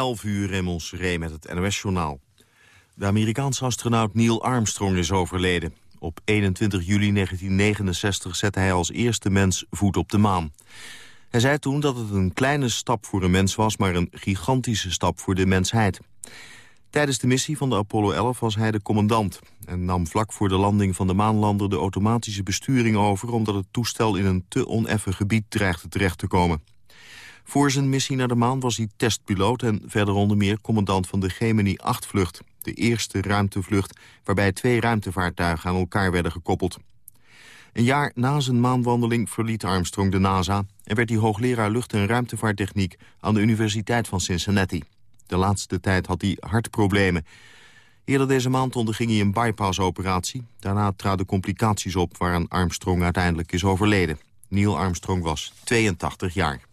11 uur in ons met het NOS-journaal. De Amerikaanse astronaut Neil Armstrong is overleden. Op 21 juli 1969 zette hij als eerste mens voet op de maan. Hij zei toen dat het een kleine stap voor een mens was... maar een gigantische stap voor de mensheid. Tijdens de missie van de Apollo 11 was hij de commandant... en nam vlak voor de landing van de maanlander de automatische besturing over... omdat het toestel in een te oneffen gebied dreigde terecht te komen. Voor zijn missie naar de maan was hij testpiloot... en verder onder meer commandant van de Gemini 8-vlucht... de eerste ruimtevlucht waarbij twee ruimtevaartuigen aan elkaar werden gekoppeld. Een jaar na zijn maanwandeling verliet Armstrong de NASA... en werd hij hoogleraar lucht- en ruimtevaarttechniek... aan de Universiteit van Cincinnati. De laatste tijd had hij hartproblemen. Eerder deze maand onderging hij een bypassoperatie. Daarna traden complicaties op waaraan Armstrong uiteindelijk is overleden. Neil Armstrong was 82 jaar.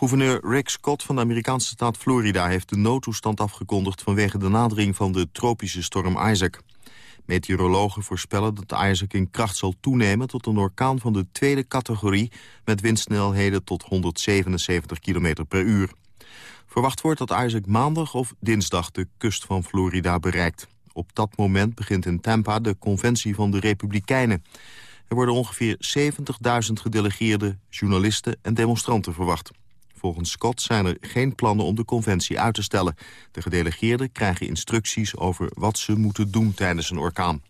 Gouverneur Rick Scott van de Amerikaanse staat Florida... heeft de noodtoestand afgekondigd vanwege de nadering van de tropische storm Isaac. Meteorologen voorspellen dat Isaac in kracht zal toenemen... tot een orkaan van de tweede categorie... met windsnelheden tot 177 km per uur. Verwacht wordt dat Isaac maandag of dinsdag de kust van Florida bereikt. Op dat moment begint in Tampa de conventie van de Republikeinen. Er worden ongeveer 70.000 gedelegeerde journalisten en demonstranten verwacht. Volgens Scott zijn er geen plannen om de conventie uit te stellen. De gedelegeerden krijgen instructies over wat ze moeten doen tijdens een orkaan.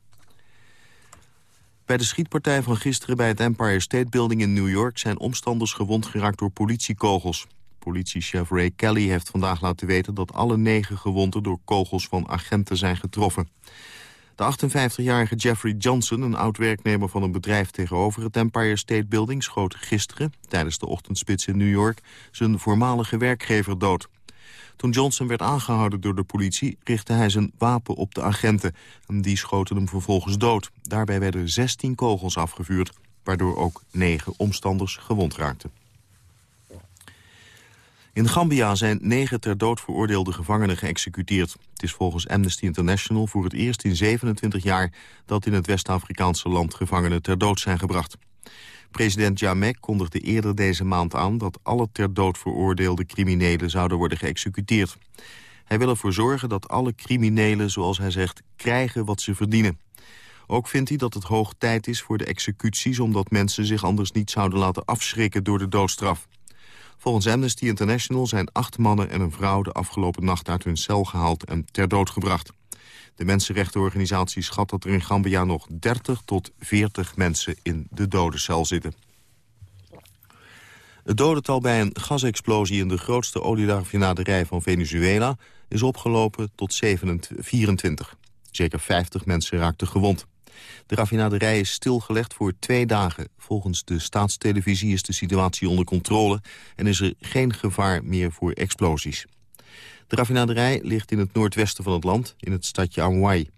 Bij de schietpartij van gisteren bij het Empire State Building in New York... zijn omstanders gewond geraakt door politiekogels. Politiechef Ray Kelly heeft vandaag laten weten dat alle negen gewonden door kogels van agenten zijn getroffen. De 58-jarige Jeffrey Johnson, een oud-werknemer van een bedrijf tegenover het Empire State Building, schoot gisteren, tijdens de ochtendspits in New York, zijn voormalige werkgever dood. Toen Johnson werd aangehouden door de politie, richtte hij zijn wapen op de agenten. En die schoten hem vervolgens dood. Daarbij werden 16 kogels afgevuurd, waardoor ook negen omstanders gewond raakten. In Gambia zijn negen ter dood veroordeelde gevangenen geëxecuteerd. Het is volgens Amnesty International voor het eerst in 27 jaar... dat in het West-Afrikaanse land gevangenen ter dood zijn gebracht. President Jammeh kondigde eerder deze maand aan... dat alle ter dood veroordeelde criminelen zouden worden geëxecuteerd. Hij wil ervoor zorgen dat alle criminelen, zoals hij zegt, krijgen wat ze verdienen. Ook vindt hij dat het hoog tijd is voor de executies... omdat mensen zich anders niet zouden laten afschrikken door de doodstraf. Volgens Amnesty International zijn acht mannen en een vrouw... de afgelopen nacht uit hun cel gehaald en ter dood gebracht. De mensenrechtenorganisatie schat dat er in Gambia nog 30 tot 40 mensen in de dodencel zitten. Het dodental bij een gasexplosie in de grootste olieraffinaderij van Venezuela is opgelopen tot 24. Zeker 50 mensen raakten gewond. De raffinaderij is stilgelegd voor twee dagen. Volgens de staatstelevisie is de situatie onder controle... en is er geen gevaar meer voor explosies. De raffinaderij ligt in het noordwesten van het land, in het stadje Amway.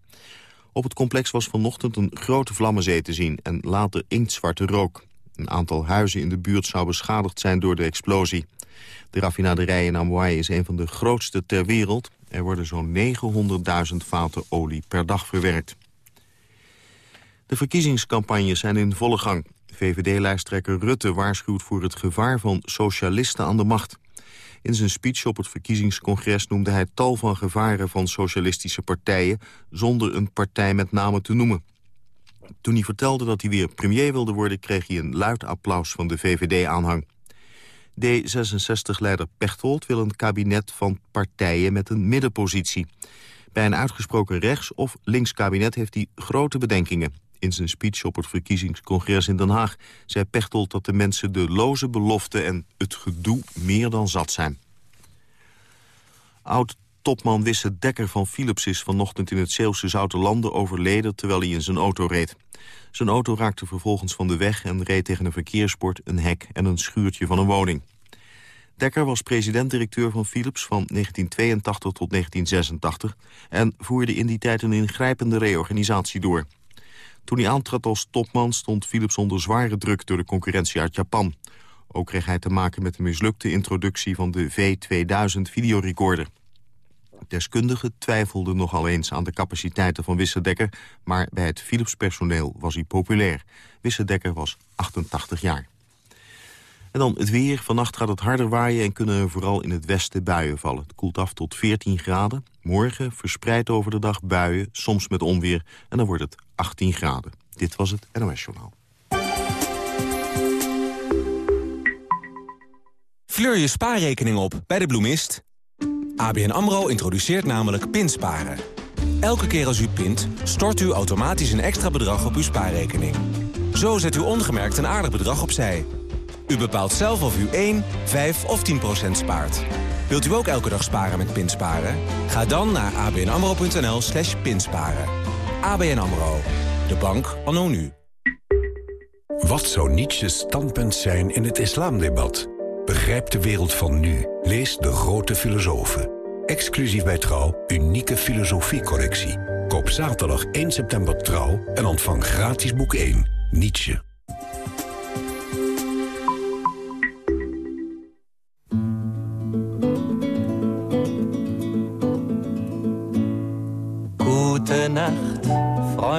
Op het complex was vanochtend een grote vlammenzee te zien... en later inktzwarte rook. Een aantal huizen in de buurt zou beschadigd zijn door de explosie. De raffinaderij in Amway is een van de grootste ter wereld. Er worden zo'n 900.000 vaten olie per dag verwerkt. De verkiezingscampagnes zijn in volle gang. VVD-lijsttrekker Rutte waarschuwt voor het gevaar van socialisten aan de macht. In zijn speech op het verkiezingscongres noemde hij tal van gevaren van socialistische partijen... zonder een partij met name te noemen. Toen hij vertelde dat hij weer premier wilde worden... kreeg hij een luid applaus van de VVD-aanhang. D66-leider Pechtold wil een kabinet van partijen met een middenpositie. Bij een uitgesproken rechts- of links kabinet heeft hij grote bedenkingen. In zijn speech op het verkiezingscongres in Den Haag zei Pechtold dat de mensen de loze beloften en het gedoe meer dan zat zijn. Oud-topman Wisse Dekker van Philips is vanochtend in het Zeeuwse Zoutelanden overleden terwijl hij in zijn auto reed. Zijn auto raakte vervolgens van de weg en reed tegen een verkeersbord, een hek en een schuurtje van een woning. Dekker was president-directeur van Philips van 1982 tot 1986... en voerde in die tijd een ingrijpende reorganisatie door. Toen hij aantrad als topman stond Philips onder zware druk door de concurrentie uit Japan. Ook kreeg hij te maken met de mislukte introductie van de V2000 videorecorder. Deskundigen twijfelden nogal eens aan de capaciteiten van Wissedekker... maar bij het Philips-personeel was hij populair. Wissedekker was 88 jaar. En dan het weer. Vannacht gaat het harder waaien en kunnen vooral in het westen buien vallen. Het koelt af tot 14 graden. Morgen verspreid over de dag buien, soms met onweer. En dan wordt het 18 graden. Dit was het NOS Journaal. Fleur je spaarrekening op bij de bloemist. ABN AMRO introduceert namelijk pinsparen. Elke keer als u pint, stort u automatisch een extra bedrag op uw spaarrekening. Zo zet u ongemerkt een aardig bedrag opzij. U bepaalt zelf of u 1, 5 of 10 procent spaart. Wilt u ook elke dag sparen met pinsparen? Ga dan naar abnamro.nl slash pinsparen. ABN AMRO, de bank anno nu. Wat zou Nietzsche's standpunt zijn in het islamdebat? Begrijp de wereld van nu. Lees De Grote Filosofen. Exclusief bij Trouw, unieke filosofiecorrectie. Koop zaterdag 1 september Trouw en ontvang gratis boek 1, Nietzsche.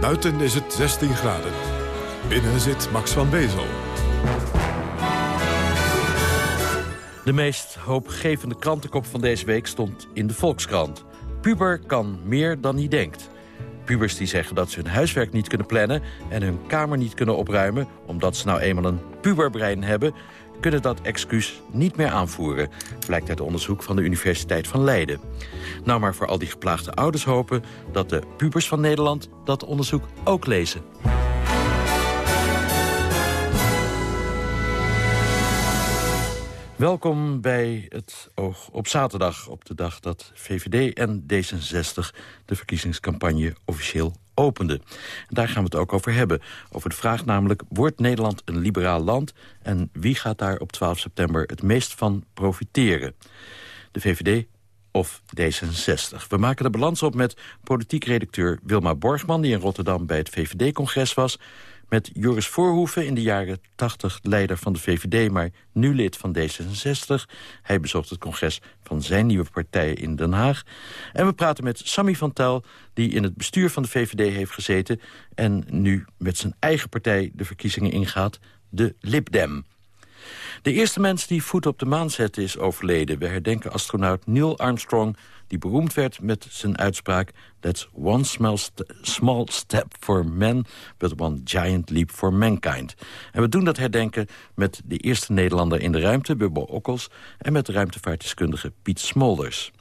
Buiten is het 16 graden. Binnen zit Max van Bezel. De meest hoopgevende krantenkop van deze week stond in de Volkskrant. Puber kan meer dan hij denkt. Pubers die zeggen dat ze hun huiswerk niet kunnen plannen... en hun kamer niet kunnen opruimen... omdat ze nou eenmaal een puberbrein hebben... kunnen dat excuus niet meer aanvoeren... blijkt uit onderzoek van de Universiteit van Leiden. Nou maar voor al die geplaagde ouders hopen... dat de pubers van Nederland dat onderzoek ook lezen. Welkom bij het Oog op zaterdag, op de dag dat VVD en D66 de verkiezingscampagne officieel openden. En daar gaan we het ook over hebben. Over de vraag namelijk, wordt Nederland een liberaal land? En wie gaat daar op 12 september het meest van profiteren? De VVD of D66. We maken de balans op met politiek redacteur Wilma Borgman... die in Rotterdam bij het VVD-congres was met Joris Voorhoeven, in de jaren 80 leider van de VVD... maar nu lid van D66. Hij bezocht het congres van zijn nieuwe partij in Den Haag. En we praten met Sammy van Tel, die in het bestuur van de VVD heeft gezeten... en nu met zijn eigen partij de verkiezingen ingaat, de Libdem. De eerste mens die voet op de maan zette is overleden. We herdenken astronaut Neil Armstrong die beroemd werd met zijn uitspraak... That's one small, st small step for men, but one giant leap for mankind. En we doen dat herdenken met de eerste Nederlander in de ruimte, Bubbo Okkels... en met de ruimtevaartdeskundige Piet Smolders.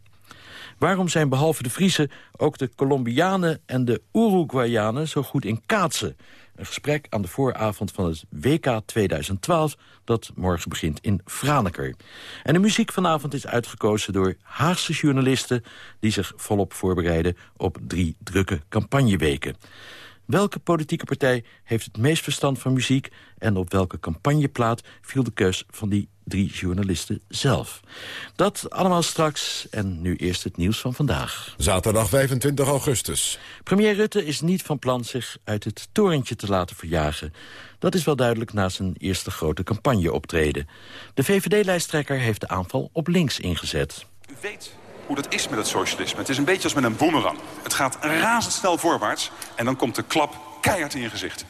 Waarom zijn behalve de Friese ook de Colombianen en de Uruguayanen zo goed in kaatsen? Een gesprek aan de vooravond van het WK 2012... dat morgen begint in Franeker. En de muziek vanavond is uitgekozen door Haagse journalisten... die zich volop voorbereiden op drie drukke campagneweken. Welke politieke partij heeft het meest verstand van muziek... en op welke campagneplaat viel de keus van die drie journalisten zelf? Dat allemaal straks en nu eerst het nieuws van vandaag. Zaterdag 25 augustus. Premier Rutte is niet van plan zich uit het torentje te laten verjagen. Dat is wel duidelijk na zijn eerste grote campagneoptreden. De VVD-lijsttrekker heeft de aanval op links ingezet. U weet hoe dat is met het socialisme. Het is een beetje als met een boemerang. Het gaat razendsnel voorwaarts en dan komt de klap keihard in je gezicht.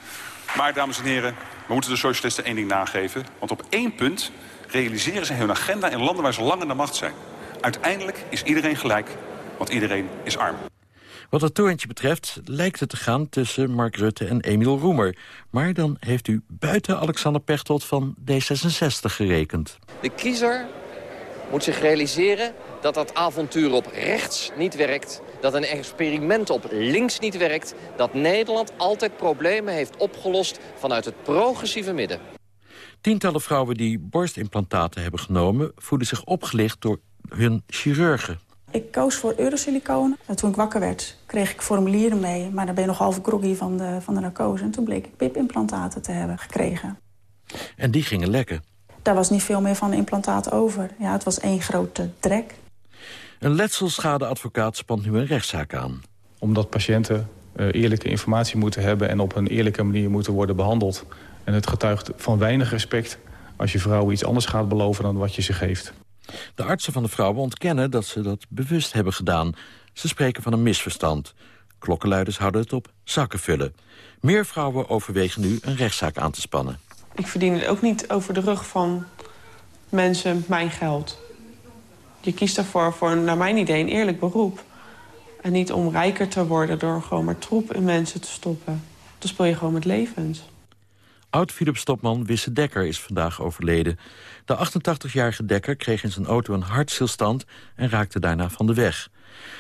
Maar, dames en heren, we moeten de socialisten één ding nageven. Want op één punt realiseren ze hun agenda in landen waar ze lang aan de macht zijn. Uiteindelijk is iedereen gelijk, want iedereen is arm. Wat het torentje betreft lijkt het te gaan tussen Mark Rutte en Emiel Roemer. Maar dan heeft u buiten Alexander Pechtold van D66 gerekend. De kiezer moet zich realiseren dat dat avontuur op rechts niet werkt... dat een experiment op links niet werkt... dat Nederland altijd problemen heeft opgelost vanuit het progressieve midden. Tientallen vrouwen die borstimplantaten hebben genomen... voelen zich opgelicht door hun chirurgen. Ik koos voor eurosiliconen. Toen ik wakker werd, kreeg ik formulieren mee... maar dan ben je nog half groggy van de, van de narcose. En toen bleek ik pipimplantaten te hebben gekregen. En die gingen lekken. daar was niet veel meer van implantaat over. Ja, het was één grote drek. Een letselschadeadvocaat spant nu een rechtszaak aan. Omdat patiënten uh, eerlijke informatie moeten hebben... en op een eerlijke manier moeten worden behandeld. En het getuigt van weinig respect als je vrouwen iets anders gaat beloven dan wat je ze geeft. De artsen van de vrouwen ontkennen dat ze dat bewust hebben gedaan. Ze spreken van een misverstand. Klokkenluiders houden het op zakken vullen. Meer vrouwen overwegen nu een rechtszaak aan te spannen. Ik verdien het ook niet over de rug van mensen mijn geld. Je kiest daarvoor voor, naar mijn idee, een eerlijk beroep. En niet om rijker te worden door gewoon maar troep in mensen te stoppen. Dan speel je gewoon met levens. Oud-Philip Stopman Wisse Dekker is vandaag overleden. De 88-jarige Dekker kreeg in zijn auto een hartstilstand... en raakte daarna van de weg.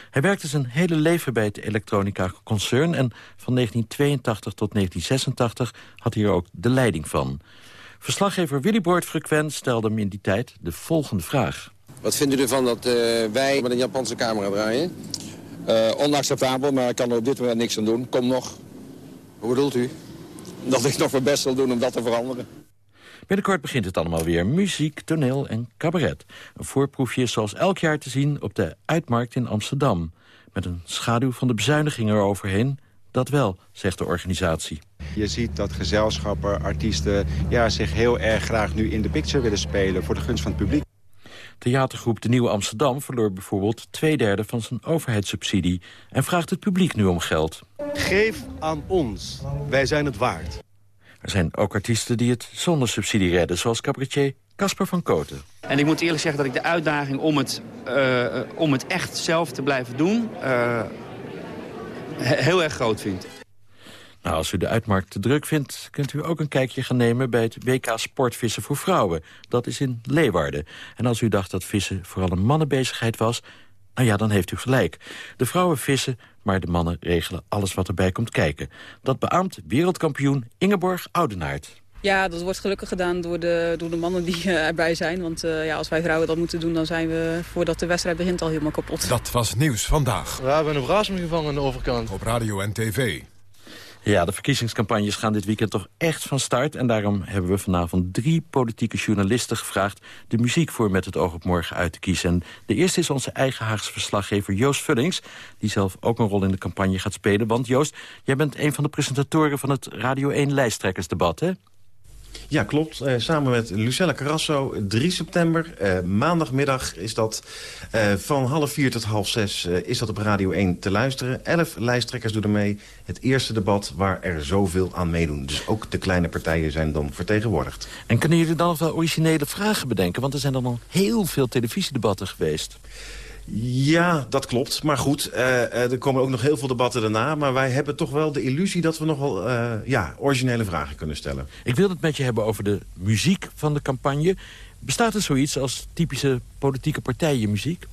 Hij werkte zijn hele leven bij het elektronica-concern... en van 1982 tot 1986 had hij er ook de leiding van. Verslaggever Willy Boort Frequent stelde hem in die tijd de volgende vraag. Wat vindt u ervan dat uh, wij met een Japanse camera draaien? Uh, onacceptabel, maar ik kan er op dit moment niks aan doen. Kom nog. Hoe bedoelt u? Dat ik nog mijn best zal doen om dat te veranderen. Binnenkort begint het allemaal weer. Muziek, toneel en cabaret. Een voorproefje is zoals elk jaar te zien op de Uitmarkt in Amsterdam. Met een schaduw van de bezuinigingen eroverheen. Dat wel, zegt de organisatie. Je ziet dat gezelschappen, artiesten ja, zich heel erg graag nu in de picture willen spelen... voor de gunst van het publiek. Theatergroep De Nieuwe Amsterdam verloor bijvoorbeeld twee derde van zijn overheidssubsidie... en vraagt het publiek nu om geld. Geef aan ons, wij zijn het waard. Er zijn ook artiesten die het zonder subsidie redden, zoals cabaretier Casper van Koten. En ik moet eerlijk zeggen dat ik de uitdaging om het, uh, om het echt zelf te blijven doen... Uh, heel erg groot vind. Nou, als u de uitmarkt te druk vindt, kunt u ook een kijkje gaan nemen... bij het WK Sportvissen voor Vrouwen. Dat is in Leeuwarden. En als u dacht dat vissen vooral een mannenbezigheid was... nou ja, dan heeft u gelijk. De vrouwen vissen, maar de mannen regelen alles wat erbij komt kijken. Dat beaamt wereldkampioen Ingeborg Oudenaard. Ja, dat wordt gelukkig gedaan door de, door de mannen die uh, erbij zijn. Want uh, ja, als wij vrouwen dat moeten doen, dan zijn we voordat de wedstrijd begint al helemaal kapot. Dat was nieuws vandaag. We hebben een brasem gevangen aan de overkant. Op radio en tv. Ja, de verkiezingscampagnes gaan dit weekend toch echt van start. En daarom hebben we vanavond drie politieke journalisten gevraagd... de muziek voor Met het oog op morgen uit te kiezen. En de eerste is onze eigen Haagse verslaggever Joost Vullings... die zelf ook een rol in de campagne gaat spelen. Want Joost, jij bent een van de presentatoren van het Radio 1 lijsttrekkersdebat, hè? Ja, klopt. Uh, samen met Lucella Carrasso, 3 september, uh, maandagmiddag is dat. Uh, van half vier tot half zes is dat op Radio 1 te luisteren. Elf lijsttrekkers doen er mee. Het eerste debat waar er zoveel aan meedoen. Dus ook de kleine partijen zijn dan vertegenwoordigd. En kunnen jullie dan wel originele vragen bedenken? Want er zijn dan al heel veel televisiedebatten geweest. Ja, dat klopt. Maar goed, uh, er komen ook nog heel veel debatten daarna. Maar wij hebben toch wel de illusie dat we nog wel uh, ja, originele vragen kunnen stellen. Ik wil het met je hebben over de muziek van de campagne. Bestaat er zoiets als typische politieke partijenmuziek?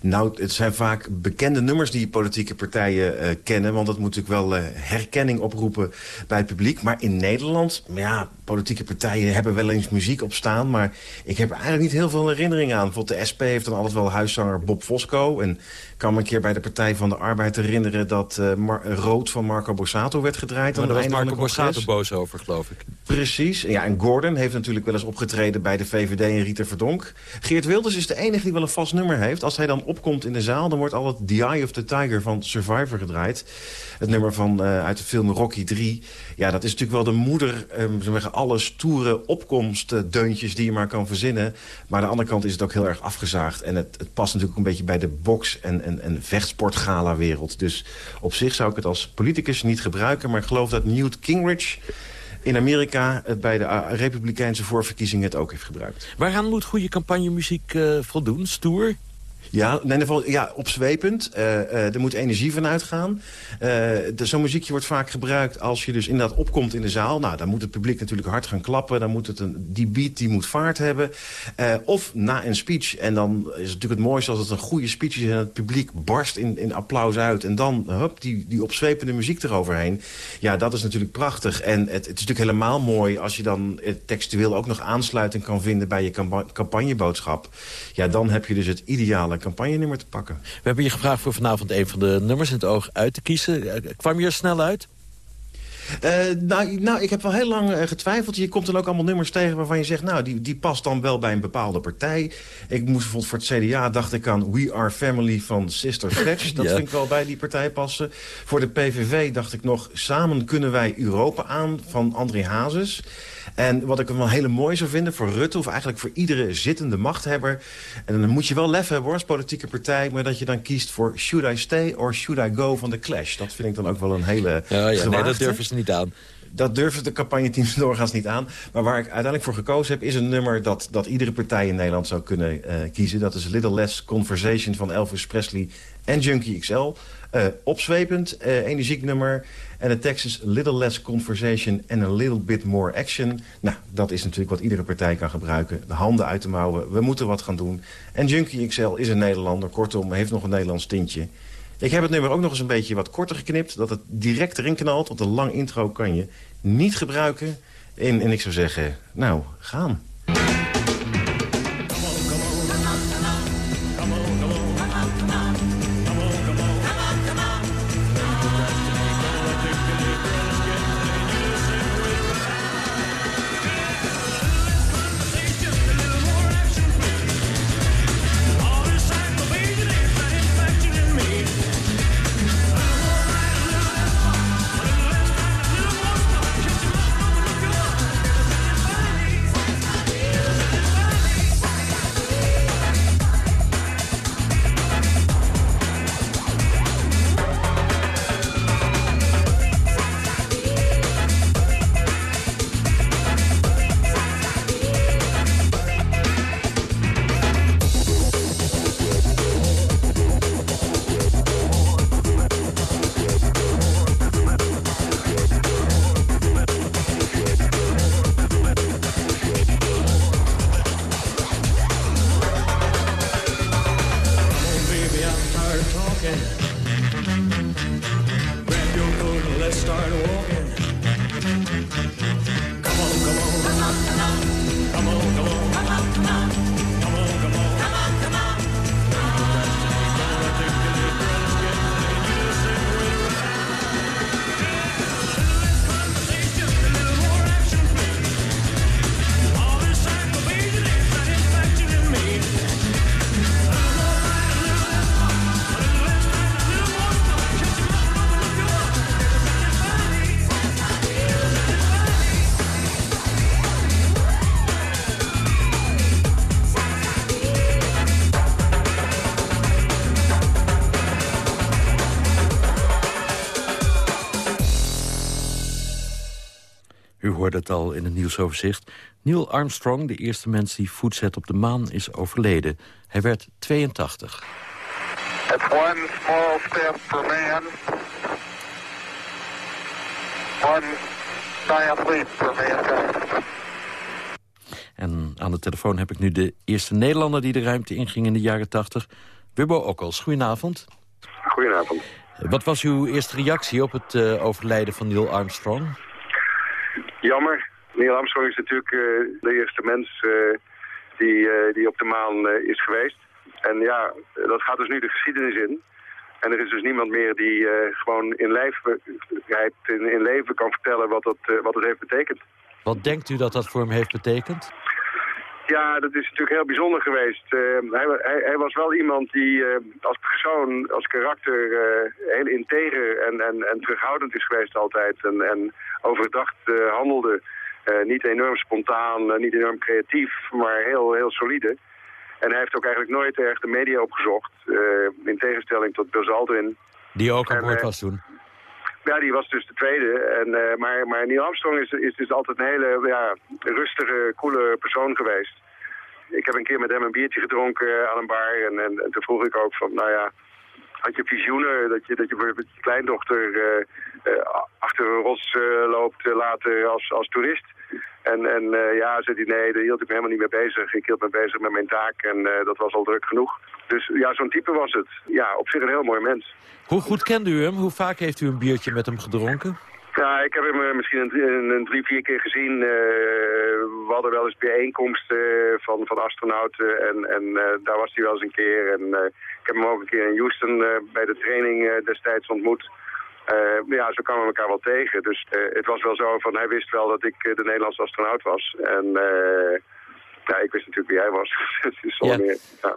Nou, het zijn vaak bekende nummers die politieke partijen uh, kennen. Want dat moet natuurlijk wel uh, herkenning oproepen bij het publiek. Maar in Nederland, ja, politieke partijen hebben wel eens muziek op staan. Maar ik heb eigenlijk niet heel veel herinneringen aan. Bijvoorbeeld de SP heeft dan altijd wel huiszanger Bob Fosco. En kan me een keer bij de Partij van de Arbeid herinneren... dat uh, Rood van Marco Borsato werd gedraaid. Maar daar was Marco Borsato boos over, geloof ik. Precies. Ja, en Gordon heeft natuurlijk wel eens opgetreden bij de VVD en Rieter Verdonk. Geert Wilders is de enige die wel een vast nummer heeft. Als hij dan opkomt in de zaal, dan wordt al het The Eye of the Tiger van Survivor gedraaid. Het nummer van, uh, uit de film Rocky 3. Ja, dat is natuurlijk wel de moeder, um, zeggen, alle stoere opkomstdeuntjes die je maar kan verzinnen. Maar aan de andere kant is het ook heel erg afgezaagd. En het, het past natuurlijk een beetje bij de box- en, en, en vechtsportgala-wereld. Dus op zich zou ik het als politicus niet gebruiken. Maar ik geloof dat Newt Gingrich in Amerika het bij de Republikeinse voorverkiezingen het ook heeft gebruikt. Waaraan moet goede campagnemuziek uh, voldoen? Stoer? Ja, in ieder geval ja, opzwepend. Uh, uh, er moet energie van uitgaan. Uh, Zo'n muziekje wordt vaak gebruikt als je dus inderdaad opkomt in de zaal. Nou, dan moet het publiek natuurlijk hard gaan klappen. Dan moet het een, die beat die moet vaart hebben. of na een speech. En dan is het natuurlijk het mooiste als het een goede speech is... en het publiek barst in, in applaus uit. En dan hup, die, die opzwepende muziek eroverheen. Ja, dat is natuurlijk prachtig. En het, het is natuurlijk helemaal mooi als je dan textueel ook nog aansluiting kan vinden... bij je campagneboodschap. Ja, dan heb je dus het ideale campagnenummer te pakken. We hebben je gevraagd voor vanavond een van de nummers in het oog uit te kiezen. Eh, kwam je er snel uit? Uh, nou, nou, ik heb wel heel lang getwijfeld. Je komt dan ook allemaal nummers tegen waarvan je zegt... nou, die, die past dan wel bij een bepaalde partij. Ik moest bijvoorbeeld voor het CDA dacht ik aan We Are Family van Sister Sledge. Dat vind ik wel bij die partij passen. Voor de PVV dacht ik nog... Samen kunnen wij Europa aan van André Hazes. En wat ik wel hele mooi zou vinden voor Rutte... of eigenlijk voor iedere zittende machthebber... en dan moet je wel lef hebben als politieke partij... maar dat je dan kiest voor Should I Stay or Should I Go van The Clash. Dat vind ik dan ook wel een hele ja, ja, Nee, dat durven ze niet aan. Dat durven de campagneteams doorgaans niet aan. Maar waar ik uiteindelijk voor gekozen heb... is een nummer dat, dat iedere partij in Nederland zou kunnen uh, kiezen. Dat is Little Less Conversation van Elvis Presley en Junkie XL. Uh, eh, opzwepend, uh, energiek nummer. En de tekst is little less conversation and a little bit more action. Nou, dat is natuurlijk wat iedere partij kan gebruiken. De handen uit de mouwen, we moeten wat gaan doen. En Junkie XL is een Nederlander, kortom, heeft nog een Nederlands tintje. Ik heb het nummer ook nog eens een beetje wat korter geknipt... dat het direct erin knalt, want een lang intro kan je niet gebruiken. En, en ik zou zeggen, nou, gaan. Hoorde het al in het nieuwsoverzicht. Neil Armstrong, de eerste mens die voet zet op de maan, is overleden. Hij werd 82. It's one small step for man. One giant leap for mankind. En aan de telefoon heb ik nu de eerste Nederlander die de ruimte inging in de jaren 80. Wubbo Okkels, goedenavond. Goedenavond. Wat was uw eerste reactie op het uh, overlijden van Neil Armstrong? Jammer. Neil Armstrong is natuurlijk uh, de eerste mens uh, die, uh, die op de maan is geweest. En ja, dat gaat dus nu de geschiedenis in. En er is dus niemand meer die gewoon in, lijf, in, in, leven kan vertellen wat, dat, wat het heeft betekend. Wat denkt u dat dat voor hem heeft betekend? Ja, dat is natuurlijk heel bijzonder geweest. Hij, hij, hij, was wel iemand die als persoon, als karakter heel integer en, en, en terughoudend is geweest altijd. En, en overdacht handelde. Niet enorm spontaan, niet enorm creatief, maar heel, heel solide. En hij heeft ook eigenlijk nooit erg de media opgezocht. in tegenstelling tot Buzz Aldrin. Die ook aan boord was toen. Ja, die was dus de tweede. En, maar, maar Neil Armstrong is, is dus altijd een hele ja, rustige, coole persoon geweest. Ik heb een keer met hem een biertje gedronken aan een bar. En, en toen vroeg ik ook van, nou ja, had je visioenen dat je, dat je bijvoorbeeld je kleindochter uh, uh, achter een rots uh, loopt later als, als toerist. En, en ja, zei hij, nee, daar hield ik me helemaal niet mee bezig. Ik hield me bezig met mijn taak en dat was al druk genoeg. Dus ja, zo'n type was het. Ja, op zich een heel mooi mens. Hoe goed kende u hem? Hoe vaak heeft u een biertje met hem gedronken? Ja, ik heb hem misschien een, een, drie, vier keer gezien. we hadden wel eens bijeenkomsten van, van astronauten en, en daar was hij wel eens een keer. En ik heb hem ook een keer in Houston bij de training destijds ontmoet. ja, zo kwamen we elkaar wel tegen. Dus het was wel zo van, hij wist wel dat ik de Nederlandse astronaut was. En ja, ik wist natuurlijk wie hij was. is Ja. meer, ja.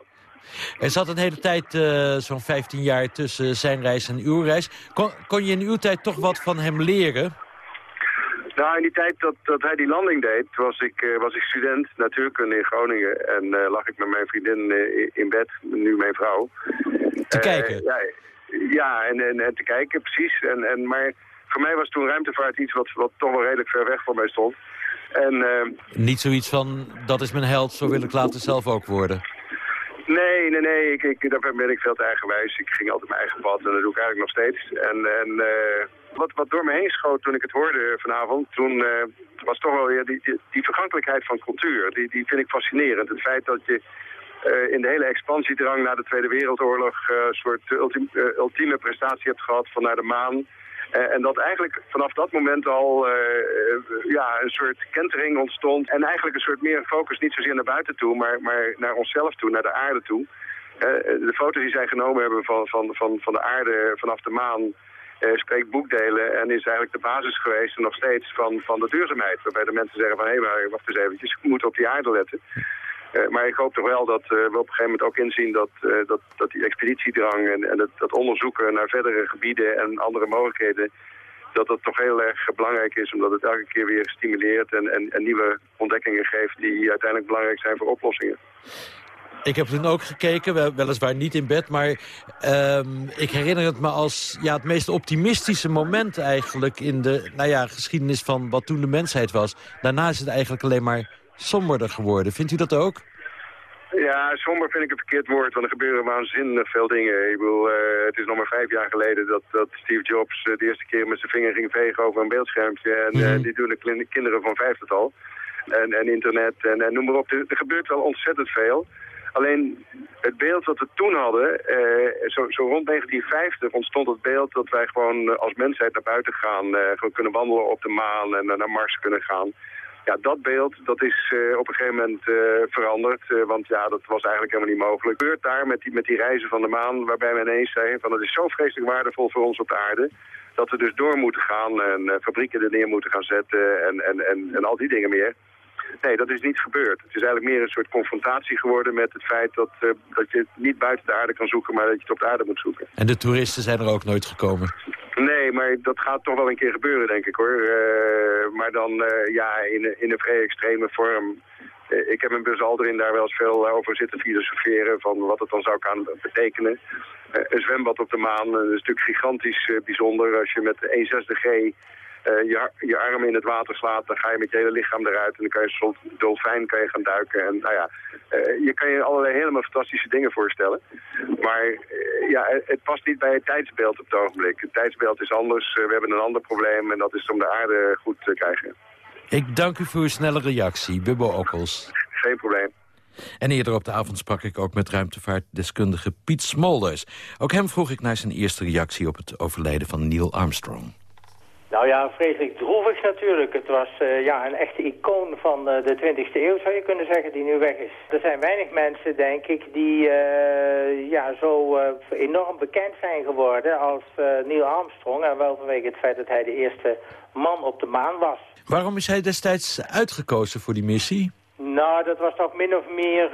Er zat een hele tijd, eh, zo'n 15 jaar, tussen zijn reis en uw reis. Kon, kon je in uw tijd toch wat van hem leren? Nou, in die tijd dat, dat hij die landing deed, was ik, eh, was ik student natuurkunde in Groningen. En eh, lag ik met mijn vriendin in- bed, nu mijn vrouw. Te kijken? Ja, ja en, en, en te kijken, precies. En, en, maar voor mij was toen ruimtevaart iets wat, wat toch wel redelijk ver weg van mij stond. En Niet zoiets van, dat is mijn held, zo wil ik later zelf ook worden. Nee, nee, nee. Ik, ik, daar ben ik veel te eigenwijs. Ik ging altijd mijn eigen pad en dat doe ik eigenlijk nog steeds. En, en eh, wat, wat door me heen schoot toen ik het hoorde vanavond, toen eh, was toch wel weer die, die, vergankelijkheid van cultuur. Die, die vind ik fascinerend. Het feit dat je eh, in de hele expansiedrang na de Tweede Wereldoorlog een soort ultiem- eh, ultieme prestatie hebt gehad van naar de maan. Eh, en dat eigenlijk vanaf dat moment al eh, eh, ja, een soort kentering ontstond. En eigenlijk een soort meer focus niet zozeer naar buiten toe, maar, maar naar onszelf toe, naar de aarde toe. De foto's die zij genomen hebben van, van, van, van de aarde vanaf de maan eh, spreekt boekdelen en is eigenlijk de basis geweest en nog steeds van, van de duurzaamheid. Waarbij de mensen zeggen van hé, maar wacht eens eventjes, we moeten op die aarde letten. Eh, maar ik hoop toch wel dat eh, we op een gegeven moment ook inzien dat, eh, dat, dat die expeditiedrang en, en het, dat onderzoeken naar verdere gebieden en andere mogelijkheden, dat dat toch heel erg belangrijk is, omdat het elke keer weer stimuleert en, en, en nieuwe ontdekkingen geeft die uiteindelijk belangrijk zijn voor oplossingen. Ik heb toen ook gekeken, wel- weliswaar niet in bed... maar ehm, ik herinner het me als ja, het meest optimistische moment eigenlijk... in de nou ja, geschiedenis van wat toen de mensheid was. Daarna is het eigenlijk alleen maar somberder geworden. Vindt u dat ook? Ja, somber vind ik een verkeerd woord, want er gebeuren waanzinnig veel dingen. Ik bedoel, eh, het is nog maar vijf jaar geleden dat, dat Steve Jobs eh, de eerste keer met zijn vinger ging vegen over een beeldschermpje. En eh, die doen de kinderen van vijftigtal. En, en internet en, en noem maar op. Er, er gebeurt wel ontzettend veel. Alleen het beeld wat we toen hadden, zo, zo rond 1950 ontstond het beeld dat wij gewoon als mensheid naar buiten gaan. gewoon kunnen wandelen op de maan en naar Mars kunnen gaan. Ja, dat beeld dat is eh, op een gegeven moment eh, veranderd. eh, want ja, dat was eigenlijk helemaal niet mogelijk. Het gebeurt daar met die, met die reizen van de maan, waarbij men ineens zei van het is zo vreselijk waardevol voor ons op de aarde. Dat we dus door moeten gaan en fabrieken er neer moeten gaan zetten en, en, en, en al die dingen meer. Nee, dat is niet gebeurd. Het is eigenlijk meer een soort confrontatie geworden met het feit dat, dat je het niet buiten de aarde kan zoeken, maar dat je het op de aarde moet zoeken. En de toeristen zijn er ook nooit gekomen. Nee, maar dat gaat toch wel een keer gebeuren, denk ik hoor. Eh, maar dan eh, ja, in, een- in een vrij extreme vorm. Eh, ik heb in Buzz Aldrin daar wel eens veel over zitten filosoferen... van wat het dan zou gaan betekenen. Een zwembad op de maan is natuurlijk gigantisch bijzonder. Als je met 1 zesde G je, je arm in het water slaat... dan ga je met je hele lichaam eruit... en dan kan je een soort dolfijn kan je gaan duiken. En nou ja, eh, je kan je allerlei helemaal fantastische dingen voorstellen. Maar eh, ja, het, past niet bij het tijdsbeeld op het ogenblik. Het tijdsbeeld is anders. Eh, we hebben een ander probleem en dat is om de aarde goed te krijgen. Ik dank u voor uw snelle reactie, Bubbo Okkels. Geen probleem. En eerder op de avond sprak ik ook met ruimtevaartdeskundige Piet Smolders. Ook hem vroeg ik naar zijn eerste reactie op het overlijden van Neil Armstrong. Nou ja, vreselijk droevig natuurlijk. Het was eh, ja, een echte icoon van eh, de 20e eeuw, zou je kunnen zeggen, die nu weg is. Er zijn weinig mensen, denk ik, die eh, ja, zo enorm bekend zijn geworden als Neil Armstrong. En wel vanwege het feit dat hij de eerste man op de maan was. Waarom is hij destijds uitgekozen voor die missie? Nou, dat was toch min of meer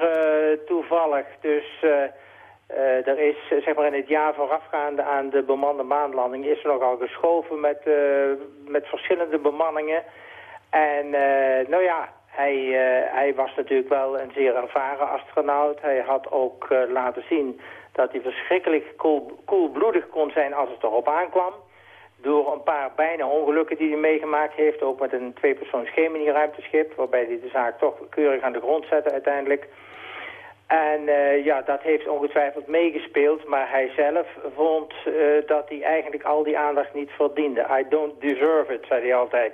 toevallig. Dus eh, er is, eh, zeg maar in het jaar voorafgaande aan de bemande maanlanding... is er nogal geschoven met, eh, met verschillende bemanningen. En eh, nou ja, hij, hij was natuurlijk wel een zeer ervaren astronaut. Hij had ook laten zien dat hij verschrikkelijk koel, koelbloedig kon zijn als het erop aankwam door een paar bijna ongelukken die hij meegemaakt heeft. Ook met een tweepersoons ruimteschip. Waarbij hij de zaak toch keurig aan de grond zette uiteindelijk. En eh, ja, dat heeft ongetwijfeld meegespeeld. Maar hij zelf vond eh, dat hij eigenlijk al die aandacht niet verdiende. I don't deserve it, zei hij altijd.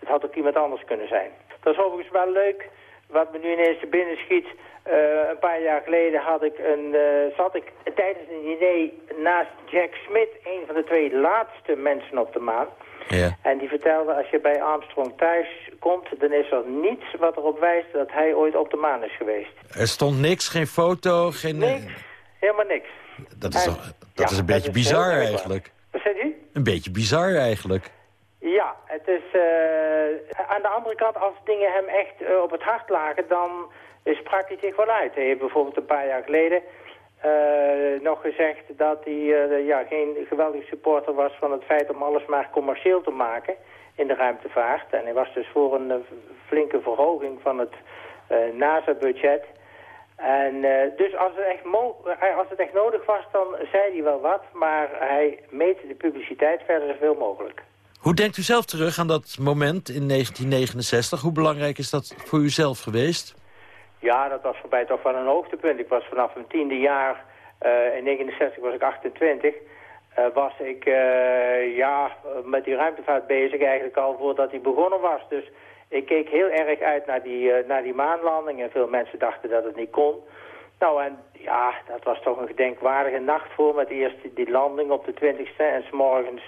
Het had ook iemand anders kunnen zijn. Dat is overigens wel leuk. Wat me nu ineens te binnen schiet. eh, een paar jaar geleden had ik een, zat ik tijdens een diner naast Jack Smith, een van de twee laatste mensen op de maan. Ja. En die vertelde, als je bij Armstrong thuis komt, dan is er niets wat erop wijst dat hij ooit op de maan is geweest. Er stond niks, geen foto, geen... Niks, helemaal niks. Dat is, En- toch, dat ja, is een beetje is bizar eigenlijk. Wat zei u? Een beetje bizar eigenlijk. Ja, het is... Uh, aan de andere kant, als dingen hem echt uh, op het hart lagen, dan sprak hij zich wel uit. Hij heeft bijvoorbeeld een paar jaar geleden uh, nog gezegd dat hij ja, geen geweldig supporter was van het feit om alles maar commercieel te maken in de ruimtevaart. En hij was dus voor een flinke verhoging van het NASA-budget. En dus als het, echt als het echt nodig was, dan zei hij wel wat. Maar hij meet de publiciteit verder zoveel mogelijk. Hoe denkt u zelf terug aan dat moment in 1969? Hoe belangrijk is dat voor u zelf geweest? Ja, dat was voor mij toch wel een hoogtepunt. Ik was vanaf mijn tiende jaar, uh, in 69 was ik 28... Uh, was ik ja, met die ruimtevaart bezig eigenlijk al voordat hij begonnen was. Dus ik keek heel erg uit naar die, naar die maanlanding en veel mensen dachten dat het niet kon. Nou en ja, dat was toch een gedenkwaardige nacht voor met eerst die landing op de 20ste en s morgens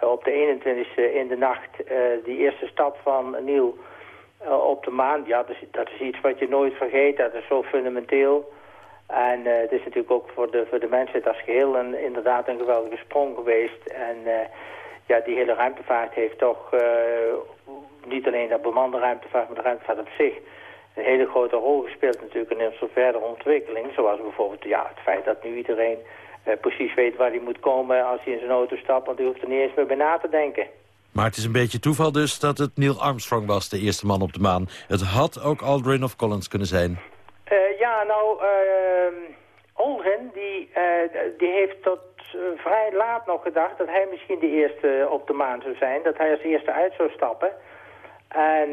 op de 21ste in de nacht die eerste stap van Neil op de maan. Ja, dat is, dat iets wat je nooit vergeet, dat is zo fundamenteel. En het is natuurlijk ook voor de, voor de mensheid als geheel een, inderdaad een geweldige sprong geweest. En ja, die hele ruimtevaart heeft toch niet alleen de bemande ruimtevaart, maar de ruimtevaart op zich een hele grote rol gespeeld natuurlijk in onze verdere ontwikkeling. Zoals bijvoorbeeld ja, het feit dat nu iedereen eh, precies weet waar hij moet komen als hij in zijn auto stapt, want hij hoeft er niet eens meer bij na te denken. Maar het is een beetje toeval dus dat het Neil Armstrong was, de eerste man op de maan. Het had ook Aldrin of Collins kunnen zijn. Uh, ja, nou, uh, Aldrin die, uh, die heeft tot vrij laat nog gedacht dat hij misschien de eerste op de maan zou zijn. Dat hij als eerste uit zou stappen. En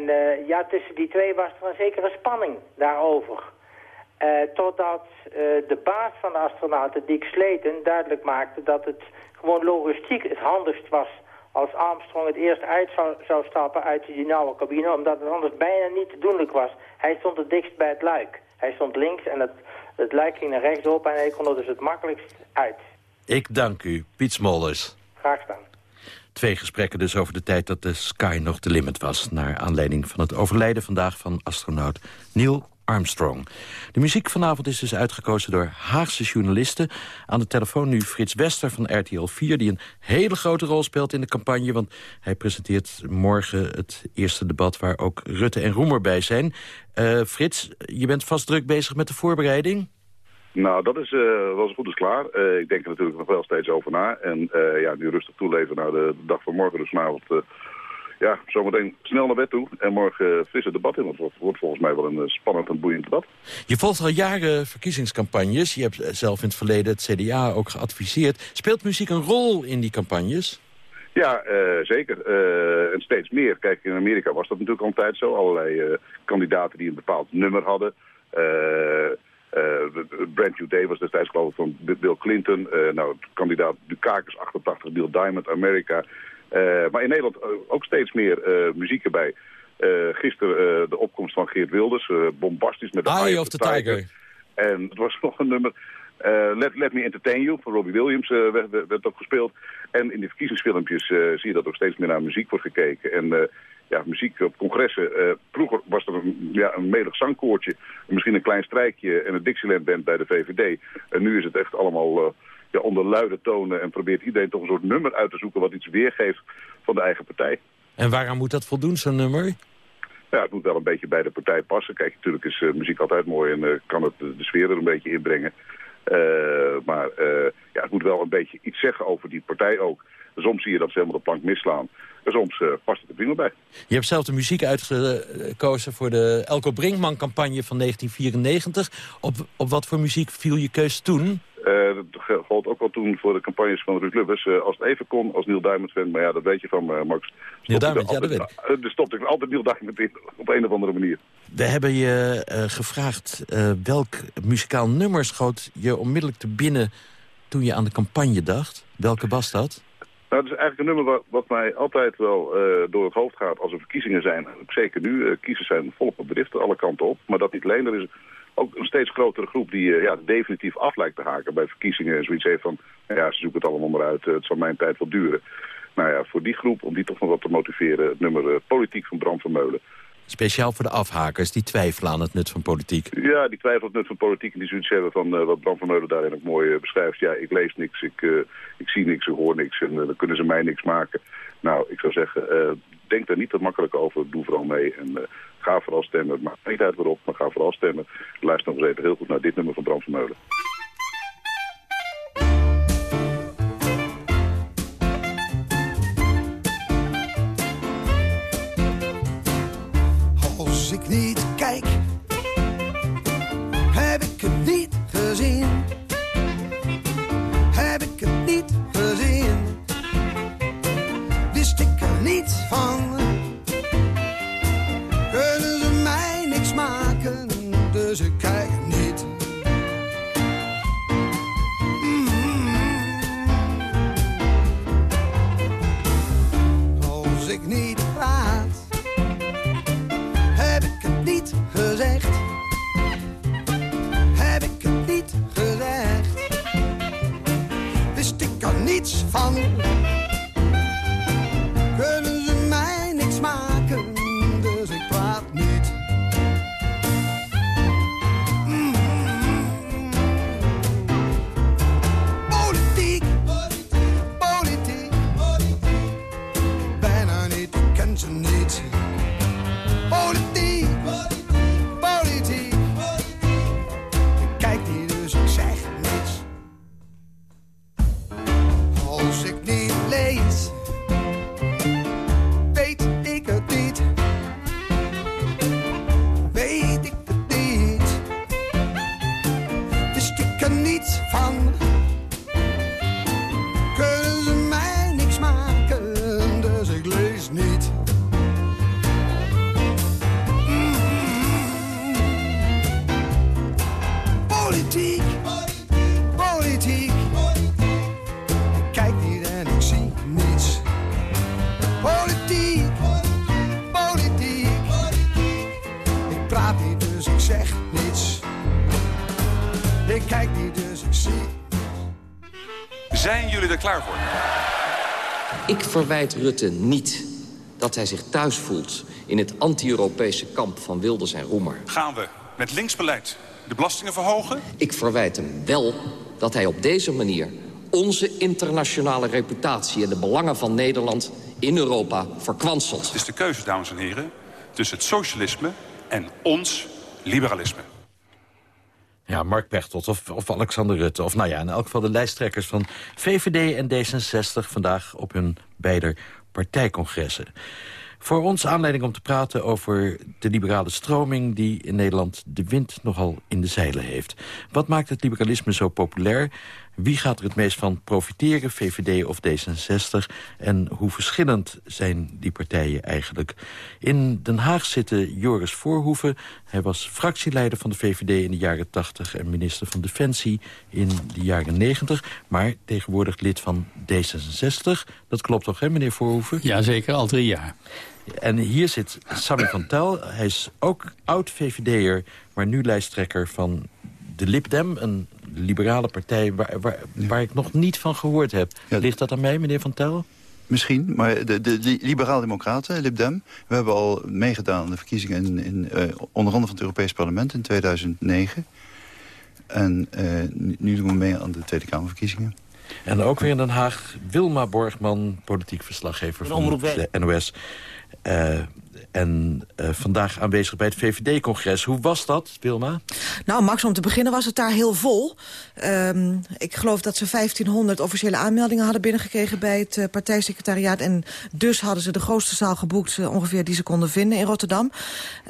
ja, tussen die twee was er een zekere spanning daarover. Totdat de baas van de astronauten, Dick Slayton, duidelijk maakte dat het gewoon logistiek het handigst was als Armstrong het eerst uit zou, zou stappen uit die nauwe cabine, omdat het anders bijna niet te doenlijk was. Hij stond het dichtst bij het luik. Hij stond links en het, het luik ging naar rechts op en hij kon er dus het makkelijkst uit. Ik dank u, Piet Smolders. Graag gedaan. Twee gesprekken dus over de tijd dat de sky nog de limit was... naar aanleiding van het overlijden vandaag van astronaut Neil Armstrong. De muziek vanavond is dus uitgekozen door Haagse journalisten. Aan de telefoon nu Frits Wester van RTL 4... die een hele grote rol speelt in de campagne... want hij presenteert morgen het eerste debat... waar ook Rutte en Roemer bij zijn. Uh, Frits, je bent vast druk bezig met de voorbereiding? Nou, dat is, uh, was goed als klaar. Uh, ik denk er natuurlijk nog wel steeds over na. En ja, nu rustig toeleven naar de, de, dag van morgen. Dus vanavond, ja, zometeen snel naar bed toe. En morgen frisse debat in. Want het wordt volgens mij wel een spannend en boeiend debat. Je volgt al jaren verkiezingscampagnes. Je hebt zelf in het verleden het CDA ook geadviseerd. Speelt muziek een rol in die campagnes? Ja, zeker. en steeds meer. Kijk, in Amerika was dat natuurlijk altijd zo. Allerlei kandidaten die een bepaald nummer hadden... Brand New Day was destijds geloof ik van Bill Clinton. Nou, kandidaat Dukakis 88, Bill Diamond, Amerika. Uh, maar in Nederland ook steeds meer muziek erbij. gisteren de opkomst van Geert Wilders, bombastisch met de Eye of the Tiger. Tiger. En het was nog een nummer... Let, Let Me Entertain You van Robbie Williams werd, werd, ook gespeeld. En in de verkiezingsfilmpjes zie je dat ook steeds meer naar muziek wordt gekeken. En ja, muziek op congressen. Vroeger was er een, ja, een medig zangkoortje, misschien een klein strijkje en een Dixieland band bij de VVD. En nu is het echt allemaal ja, onder luide tonen en probeert iedereen toch een soort nummer uit te zoeken wat iets weergeeft van de eigen partij. En waaraan moet dat voldoen, zo'n nummer? Ja, het moet wel een beetje bij de partij passen. Kijk, natuurlijk is uh, muziek altijd mooi en kan het de, sfeer er een beetje inbrengen. maar ja, het moet wel een beetje iets zeggen over die partij ook. Soms zie je dat ze helemaal de plank misslaan. En soms past het er prima bij. Je hebt zelf de muziek uitgekozen voor de Elko Brinkman-campagne van 1994. Op, op wat voor muziek viel je keus toen? Uh, dat gold ook al toen voor de campagnes van Ruud Lubbers. Uh, als het even kon, als Neil Diamond fan. Maar ja, dat weet je van uh, Max. Neil Diamond, ja, dat weet ik. Dus stopte ik altijd Neil Diamond in, op een of andere manier. We hebben je gevraagd welk muzikaal nummer schoot je onmiddellijk te binnen... toen je aan de campagne dacht. Welke was dat? Nou, het is eigenlijk een nummer wat, wat mij altijd wel uh, door het hoofd gaat als er verkiezingen zijn. Zeker nu, uh, kiezers zijn volop op bedriften, alle kanten op. Maar dat niet alleen, er is ook een steeds grotere groep die uh, ja, definitief af lijkt te haken bij verkiezingen. En zoiets heeft van, nou ja, ze zoeken het allemaal maar uit, het zal mijn tijd wel duren. Nou ja, voor die groep, om die toch nog wat te motiveren, het nummer Politiek van Bram van Meulen. Speciaal voor de afhakers die twijfelen aan het nut van politiek. Ja, die twijfelen het nut van politiek en die zoiets hebben van uh, wat Bram van Meulen daarin ook mooi uh, beschrijft. Ja, ik lees niks, ik, uh, ik zie niks, ik hoor niks en dan kunnen ze mij niks maken. Nou, ik zou zeggen, denk daar niet te makkelijk over, doe vooral mee en ga vooral stemmen. Het maakt niet uit waarop, maar ga vooral stemmen. Luister nog eens even heel goed naar dit nummer van Bram van Meulen. Zijn jullie er klaar voor? Ik verwijt Rutte niet dat hij zich thuis voelt... in het anti-Europese kamp van Wilders en Roemer. Gaan we met linksbeleid de belastingen verhogen? Ik verwijt hem wel dat hij op deze manier... onze internationale reputatie en de belangen van Nederland in Europa verkwanselt. Het is de keuze, dames en heren, tussen het socialisme en ons liberalisme. Ja, Mark Pechtold of, of Alexander Rutte. Of nou ja, in elk geval de lijsttrekkers van VVD en D66... vandaag op hun beide partijcongressen. Voor ons aanleiding om te praten over de liberale stroming... die in Nederland de wind nogal in de zeilen heeft. Wat maakt het liberalisme zo populair? Wie gaat er het meest van profiteren, VVD of D66? En hoe verschillend zijn die partijen eigenlijk? In Den Haag zitten Joris Voorhoeven. Hij was fractieleider van de VVD in de jaren 80... en minister van Defensie in de jaren 90. Maar tegenwoordig lid van D66. Dat klopt toch, hè, meneer Voorhoeven? Ja, zeker. Al drie jaar. En hier zit Sammy van Tel. Hij is ook oud-VVD'er, maar nu lijsttrekker van de Lib Dem... een liberale partij waar, waar, waar ik nog niet van gehoord heb. Ligt dat aan mij, meneer Van Tel? Misschien, maar de, de, de liberaal-democraten, Lib Dem... we hebben al meegedaan aan de verkiezingen in, in uh, onder andere van het Europees Parlement in 2009. En uh, nu doen we mee aan de Tweede Kamerverkiezingen. En ook weer in Den Haag, Wilma Borgman, politiek verslaggever van de NOS. Uh, en uh, vandaag aanwezig bij het VVD-congres. Hoe was dat, Wilma? Nou, Max, om te beginnen was het daar heel vol. Um, ik geloof dat ze 1500 officiële aanmeldingen hadden binnengekregen... bij het uh, partijsecretariaat. En dus hadden ze de grootste zaal geboekt... Uh, ongeveer die ze konden vinden in Rotterdam.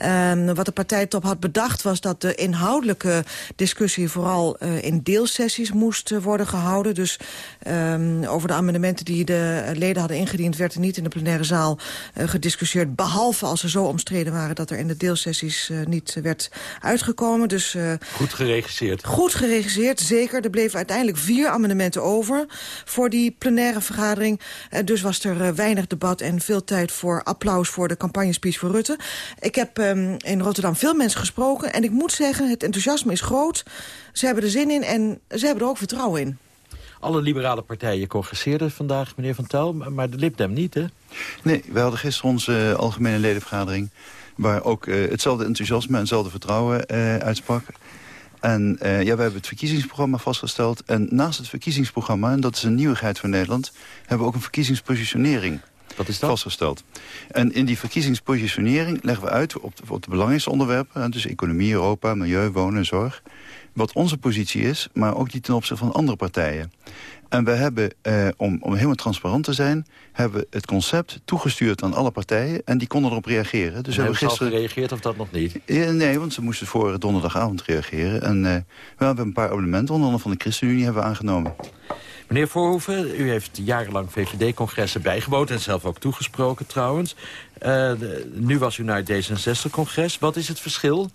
Um, wat de partijtop had bedacht was dat de inhoudelijke discussie... vooral in deelsessies moest worden gehouden. Dus um, over de amendementen die de leden hadden ingediend... werd er niet in de plenaire zaal gediscussieerd... behalve als ze zo omstreden waren dat er in de deelsessies uh, niet werd uitgekomen. Dus, uh, goed geregisseerd. Goed geregisseerd, zeker. Er bleven uiteindelijk vier amendementen over voor die plenaire vergadering. Uh, dus was er weinig debat en veel tijd voor applaus voor de campagnespeech voor Rutte. Ik heb um, in Rotterdam veel mensen gesproken en ik moet zeggen, het enthousiasme is groot. Ze hebben er zin in en ze hebben er ook vertrouwen in. Alle liberale partijen congresseerden vandaag, meneer Van Tel, maar de Lib Dem niet, hè? Nee, we hadden gisteren onze algemene ledenvergadering. waar ook hetzelfde enthousiasme en hetzelfde vertrouwen uitsprak. En ja, we hebben het verkiezingsprogramma vastgesteld. En naast het verkiezingsprogramma, en dat is een nieuwigheid voor Nederland... hebben we ook een verkiezingspositionering Wat is dat? vastgesteld. En in die verkiezingspositionering leggen we uit op de, op de belangrijkste onderwerpen... dus economie, Europa, milieu, wonen en zorg... wat onze positie is, maar ook die ten opzichte van andere partijen. En we hebben, eh, om, om helemaal transparant te zijn... hebben het concept toegestuurd aan alle partijen... en die konden erop reageren. Dus we hebben gisteren gereageerd of dat nog niet? nee, want ze moesten voor donderdagavond reageren. En uh, we hebben een paar abonnementen, onder andere van de ChristenUnie, hebben we aangenomen. Meneer Voorhoeven, u heeft jarenlang VVD-congressen bijgewoond... en zelf ook toegesproken trouwens. Uh, nu was u naar het D66-congres. Wat is het verschil?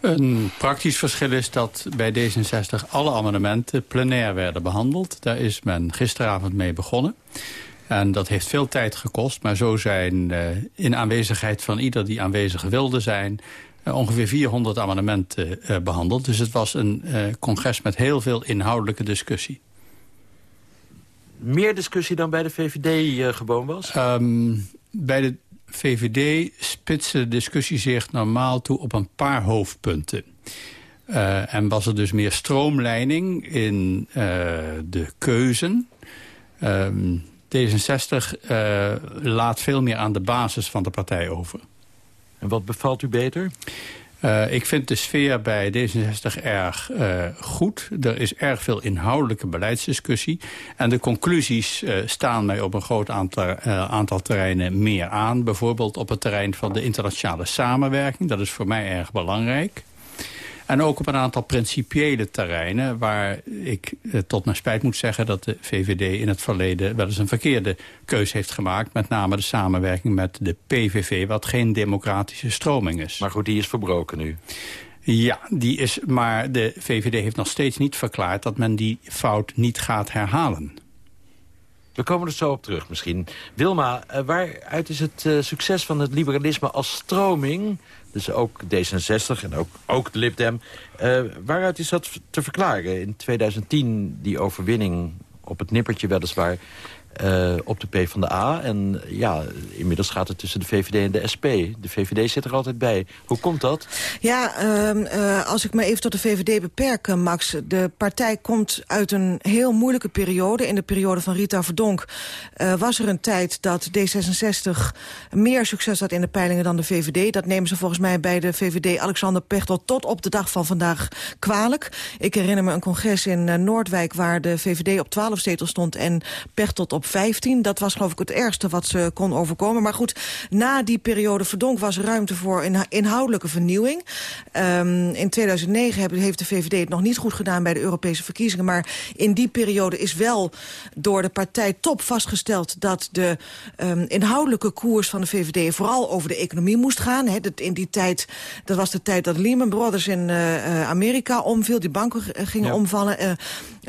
Een praktisch verschil is dat bij D66 alle amendementen plenair werden behandeld. Daar is men gisteravond mee begonnen. En dat heeft veel tijd gekost, maar zo zijn uh, in aanwezigheid van ieder die aanwezig wilde zijn... Uh, ongeveer 400 amendementen uh, behandeld. Dus het was een congres met heel veel inhoudelijke discussie. Meer discussie dan bij de VVD gewoon was? Um, bij de VVD spitste de discussie zich normaal toe op een paar hoofdpunten. Uh, en was er dus meer stroomlijning in uh, de keuzen. Um, D66 uh, laat veel meer aan de basis van de partij over. En wat bevalt u beter? Uh, ik vind de sfeer bij D66 erg uh, goed. Er is erg veel inhoudelijke beleidsdiscussie. En de conclusies uh, staan mij op een groot aantal, aantal, terreinen meer aan. Bijvoorbeeld op het terrein van de internationale samenwerking. Dat is voor mij erg belangrijk. En ook op een aantal principiële terreinen... waar ik eh, tot mijn spijt moet zeggen dat de VVD in het verleden... wel eens een verkeerde keus heeft gemaakt. Met name de samenwerking met de PVV, wat geen democratische stroming is. Maar goed, die is verbroken nu. Ja, die is, maar de VVD heeft nog steeds niet verklaard... dat men die fout niet gaat herhalen. We komen er zo op terug misschien. Wilma, uh, waaruit is het uh, succes van het liberalisme als stroming... dus ook D66 en ook, ook de Lib Dem... Uh, waaruit is dat te verklaren? In 2010 die overwinning op het nippertje weliswaar uh, op de PvdA. En ja, inmiddels gaat het tussen de VVD en de SP. De VVD zit er altijd bij. Hoe komt dat? Ja, uh, uh, als ik me even tot de VVD beperk, eh, Max. De partij komt uit een heel moeilijke periode. In de periode van Rita Verdonk was er een tijd dat D66 meer succes had in de peilingen dan de VVD. Dat nemen ze volgens mij bij de VVD Alexander Pechtel tot op de dag van vandaag kwalijk. Ik herinner me een congres in Noordwijk waar de VVD op 12 zetels stond en Pechtold op op 15. Dat was geloof ik het ergste wat ze kon overkomen. Maar goed, na die periode verdonk was er ruimte voor inhoudelijke vernieuwing. Um, in 2009 heeft de VVD het nog niet goed gedaan bij de Europese verkiezingen. Maar in die periode is wel door de partij top vastgesteld... dat de um, inhoudelijke koers van de VVD vooral over de economie moest gaan. He, dat in die tijd, dat was de tijd dat Lehman Brothers in uh, Amerika omviel. Die banken gingen ja. omvallen. Uh,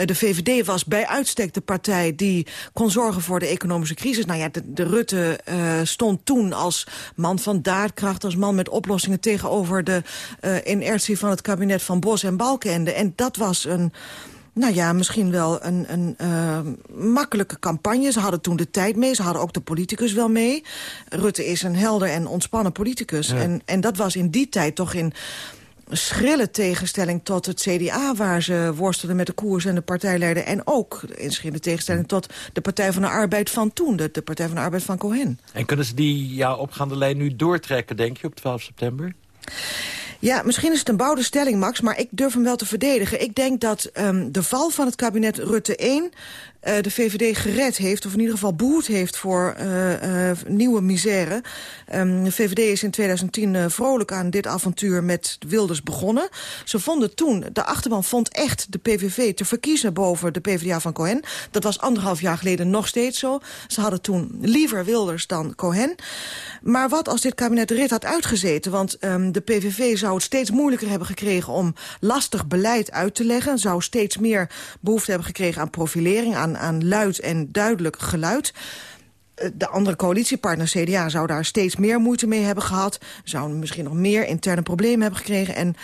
de VVD was bij uitstek de partij die kon zorgen voor de economische crisis. Nou ja, de, de Rutte uh, stond toen als man van daadkracht... als man met oplossingen tegenover de uh, inertie van het kabinet van Bos en Balkenende. En dat was een... Nou ja, misschien wel een, een uh, makkelijke campagne. Ze hadden toen de tijd mee, ze hadden ook de politicus wel mee. Rutte is een helder en ontspannen politicus. Ja. En, en dat was in die tijd toch in schrille tegenstelling tot het CDA... waar ze worstelden met de koers en de partijleider... en ook in schrille tegenstelling tot de Partij van de Arbeid van toen... de, de Partij van de Arbeid van Cohen. En kunnen ze die ja, opgaande lijn nu doortrekken, denk je, op 12 september? Ja, misschien is het een bouwde stelling, Max, maar ik durf hem wel te verdedigen. Ik denk dat um, de val van het kabinet Rutte 1 uh, de VVD gered heeft... of in ieder geval behoed heeft voor uh, uh, nieuwe misère. Um, de VVD is in 2010 vrolijk aan dit avontuur met Wilders begonnen. Ze vonden toen, de achterban vond echt de PVV te verkiezen... boven de PvdA van Cohen. Dat was anderhalf jaar geleden nog steeds zo. Ze hadden toen liever Wilders dan Cohen. Maar wat als dit kabinet rit had uitgezeten? Want um, de PVV zou het steeds moeilijker hebben gekregen... om lastig beleid uit te leggen. Zou steeds meer behoefte hebben gekregen aan profilering... aan aan, luid en duidelijk geluid. De andere coalitiepartner CDA zou daar steeds meer moeite mee hebben gehad. Zou misschien nog meer interne problemen hebben gekregen. En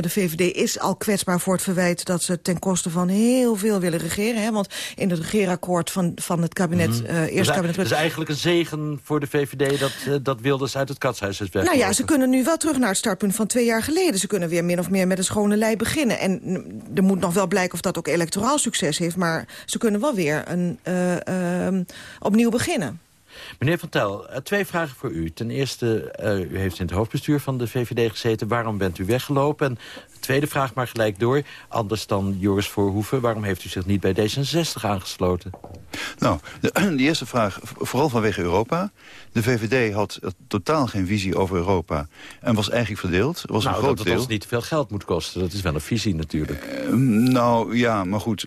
de VVD is al kwetsbaar voor het verwijt dat ze ten koste van heel veel willen regeren. Hè? Want in het regeerakkoord van, van het kabinet, mm -hmm. uh, eerste kabinet... Het is eigenlijk een zegen voor de VVD dat, uh, dat Wilders uit het katshuis is weg. Nou ja, ze kunnen nu wel terug naar het startpunt van twee jaar geleden. Ze kunnen weer min of meer met een schone lei beginnen. En er moet nog wel blijken of dat ook electoraal succes heeft. Maar ze kunnen wel weer een, uh, opnieuw beginnen. Meneer Van Tel, twee vragen voor u. Ten eerste, uh, u heeft in het hoofdbestuur van de VVD gezeten. Waarom bent u weggelopen? En tweede vraag maar gelijk door. Anders dan Joris Voorhoeven. Waarom heeft u zich niet bij D66 aangesloten? Nou, de, de eerste vraag, vooral vanwege Europa. De VVD had totaal geen visie over Europa. En was eigenlijk verdeeld. Was nou, een groot dat deel. het ons niet veel geld moet kosten. Dat is wel een visie natuurlijk. Uh, nou, ja, maar goed.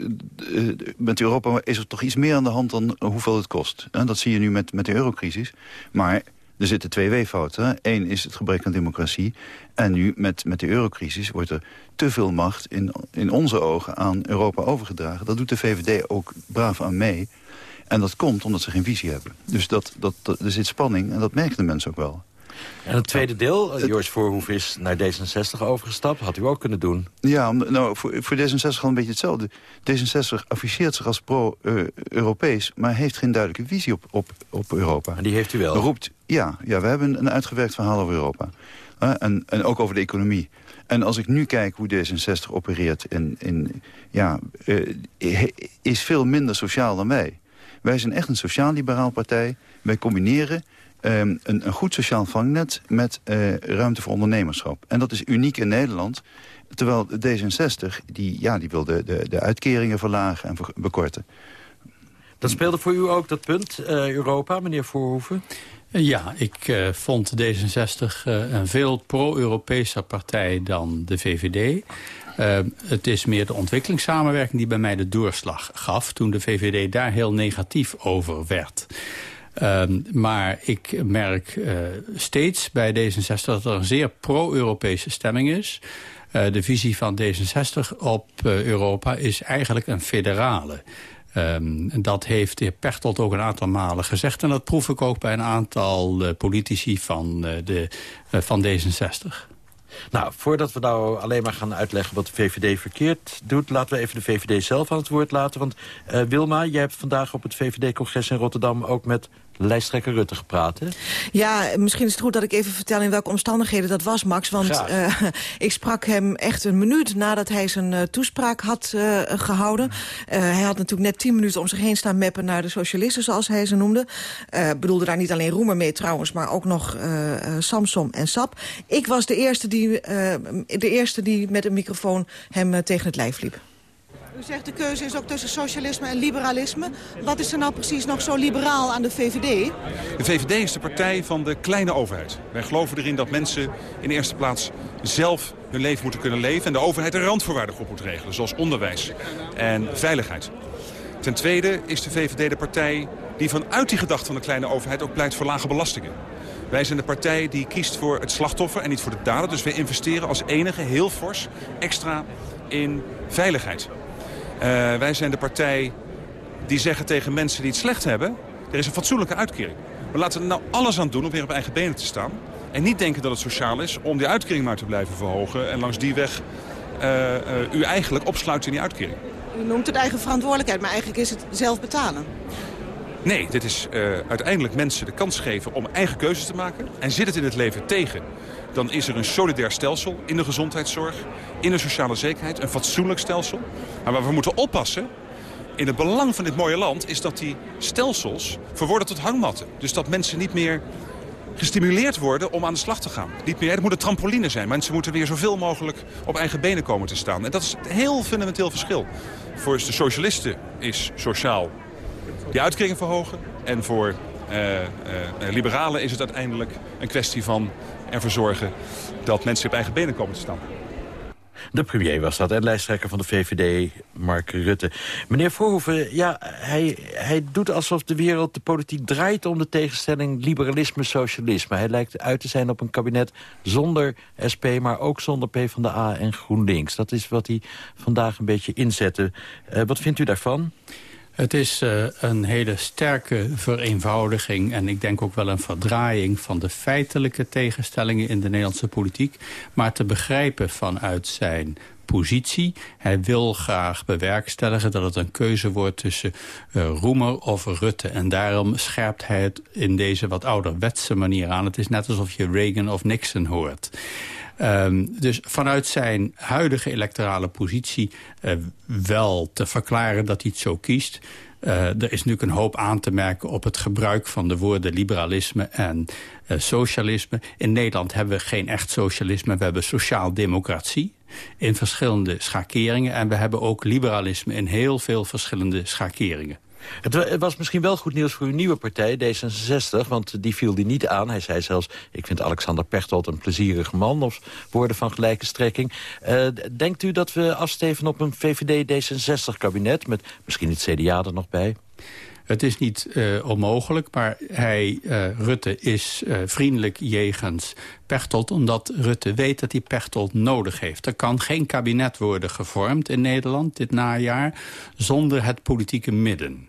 Uh, met Europa is er toch iets meer aan de hand dan hoeveel het kost. En dat zie je nu met, met de eurocrisis. Maar er zitten twee weeffouten. Eén is het gebrek aan democratie. En nu met, met de eurocrisis wordt er te veel macht in, in onze ogen aan Europa overgedragen. Dat doet de VVD ook braaf aan mee. En dat komt omdat ze geen visie hebben. Dus dat, dat, dat, er zit spanning en dat merken de mensen ook wel. En het tweede deel, uh, Joris Voorhoef is naar D66 overgestapt. Had u ook kunnen doen. Ja, nou, voor, voor D66 al een beetje hetzelfde. D66 afficheert zich als pro-Europees... maar heeft geen duidelijke visie op, op, op Europa. En die heeft u wel? Roept, ja, ja, we hebben een uitgewerkt verhaal over Europa. En, en ook over de economie. En als ik nu kijk hoe D66 opereert... In, in, ja, uh, is veel minder sociaal dan wij. Wij zijn echt een sociaal-liberaal partij. Wij combineren um, een, een, goed sociaal vangnet met uh, ruimte voor ondernemerschap. En dat is uniek in Nederland. Terwijl D66, die, ja, die wil de, de, uitkeringen verlagen en bekorten. Dat speelde voor u ook dat punt, uh, Europa, meneer Voorhoeven? Ja, ik uh, vond D66 uh, een veel pro-Europese partij dan de VVD. Uh, het is meer de ontwikkelingssamenwerking die bij mij de doorslag gaf... toen de VVD daar heel negatief over werd. Uh, maar ik merk steeds bij D66 dat er een zeer pro-Europese stemming is. De visie van D66 op Europa is eigenlijk een federale. Um, dat heeft de heer Pechtold ook een aantal malen gezegd. En dat proef ik ook bij een aantal uh, politici van, uh, de, uh, van D66. Nou, voordat we nou alleen maar gaan uitleggen wat de VVD verkeerd doet... laten we even de VVD zelf aan het woord laten. Want Wilma, jij hebt vandaag op het VVD-congres in Rotterdam... ook met lijsttrekker Rutte gepraat, hè? Ja, misschien is het goed dat ik even vertel in welke omstandigheden dat was, Max. Want uh, ik sprak hem echt een minuut nadat hij zijn uh, toespraak had uh, gehouden. hij had natuurlijk net tien minuten om zich heen staan meppen naar de socialisten, zoals hij ze noemde. bedoelde daar niet alleen Roemer mee trouwens, maar ook nog Samsom en Sap. Ik was de eerste die, de eerste die met een microfoon hem tegen het lijf liep. U zegt de keuze is ook tussen socialisme en liberalisme. Wat is er nou precies nog zo liberaal aan de VVD? De VVD is de partij van de kleine overheid. Wij geloven erin dat mensen in eerste plaats zelf hun leven moeten kunnen leven... en de overheid er randvoorwaarden op moet regelen, zoals onderwijs en veiligheid. Ten tweede is de VVD de partij die vanuit die gedachte van de kleine overheid... ook pleit voor lage belastingen. Wij zijn de partij die kiest voor het slachtoffer en niet voor de dader. Dus wij investeren als enige heel fors extra in veiligheid. Uh, wij zijn de partij die zeggen tegen mensen die het slecht hebben... er is een fatsoenlijke uitkering. We laten er nou alles aan doen om weer op eigen benen te staan. En niet denken dat het sociaal is om die uitkering maar te blijven verhogen... en langs die weg uh, uh, u eigenlijk opsluit in die uitkering. U noemt het eigen verantwoordelijkheid, maar eigenlijk is het zelf betalen. Nee, dit is uiteindelijk mensen de kans geven om eigen keuzes te maken. En zit het in het leven tegen dan is er een solidair stelsel in de gezondheidszorg, in de sociale zekerheid, een fatsoenlijk stelsel. Maar waar we moeten oppassen, in het belang van dit mooie land, is dat die stelsels verworden tot hangmatten. Dus dat mensen niet meer gestimuleerd worden om aan de slag te gaan. Niet meer, het moet een trampoline zijn. Mensen moeten weer zoveel mogelijk op eigen benen komen te staan. En dat is een heel fundamenteel verschil. Voor de socialisten is sociaal die uitkeringen verhogen. En voor uh, uh, liberalen is het uiteindelijk een kwestie van ervoor zorgen dat mensen op eigen benen komen te staan. De premier was dat en lijsttrekker van de VVD, Mark Rutte. Meneer Voorhoeven, ja, hij, hij doet alsof de wereld, de politiek draait om de tegenstelling liberalisme-socialisme. Hij lijkt uit te zijn op een kabinet zonder SP, maar ook zonder PvdA en GroenLinks. Dat is wat hij vandaag een beetje inzette. Uh, wat vindt u daarvan? Het is uh, een hele sterke vereenvoudiging... en ik denk ook wel een verdraaiing van de feitelijke tegenstellingen... in de Nederlandse politiek. Maar te begrijpen vanuit zijn positie. Hij wil graag bewerkstelligen dat het een keuze wordt tussen uh, Roemer of Rutte. En daarom scherpt hij het in deze wat ouderwetse manier aan. Het is net alsof je Reagan of Nixon hoort. Um, dus vanuit zijn huidige electorale positie uh, wel te verklaren dat hij het zo kiest. Uh, er is natuurlijk een hoop aan te merken op het gebruik van de woorden liberalisme en uh, socialisme. In Nederland hebben we geen echt socialisme, we hebben sociaal-democratie in verschillende schakeringen. En we hebben ook liberalisme in heel veel verschillende schakeringen. Het was misschien wel goed nieuws voor uw nieuwe partij, D66, want die viel die niet aan. Hij zei zelfs, ik vind Alexander Pechtold een plezierige man, of woorden van gelijke strekking. Uh, denkt u dat we afsteven op een VVD-D66-kabinet, met misschien het CDA er nog bij? Het is niet uh, onmogelijk, maar hij, uh, Rutte is vriendelijk jegens Pechtold... omdat Rutte weet dat hij Pechtold nodig heeft. Er kan geen kabinet worden gevormd in Nederland dit najaar... zonder het politieke midden.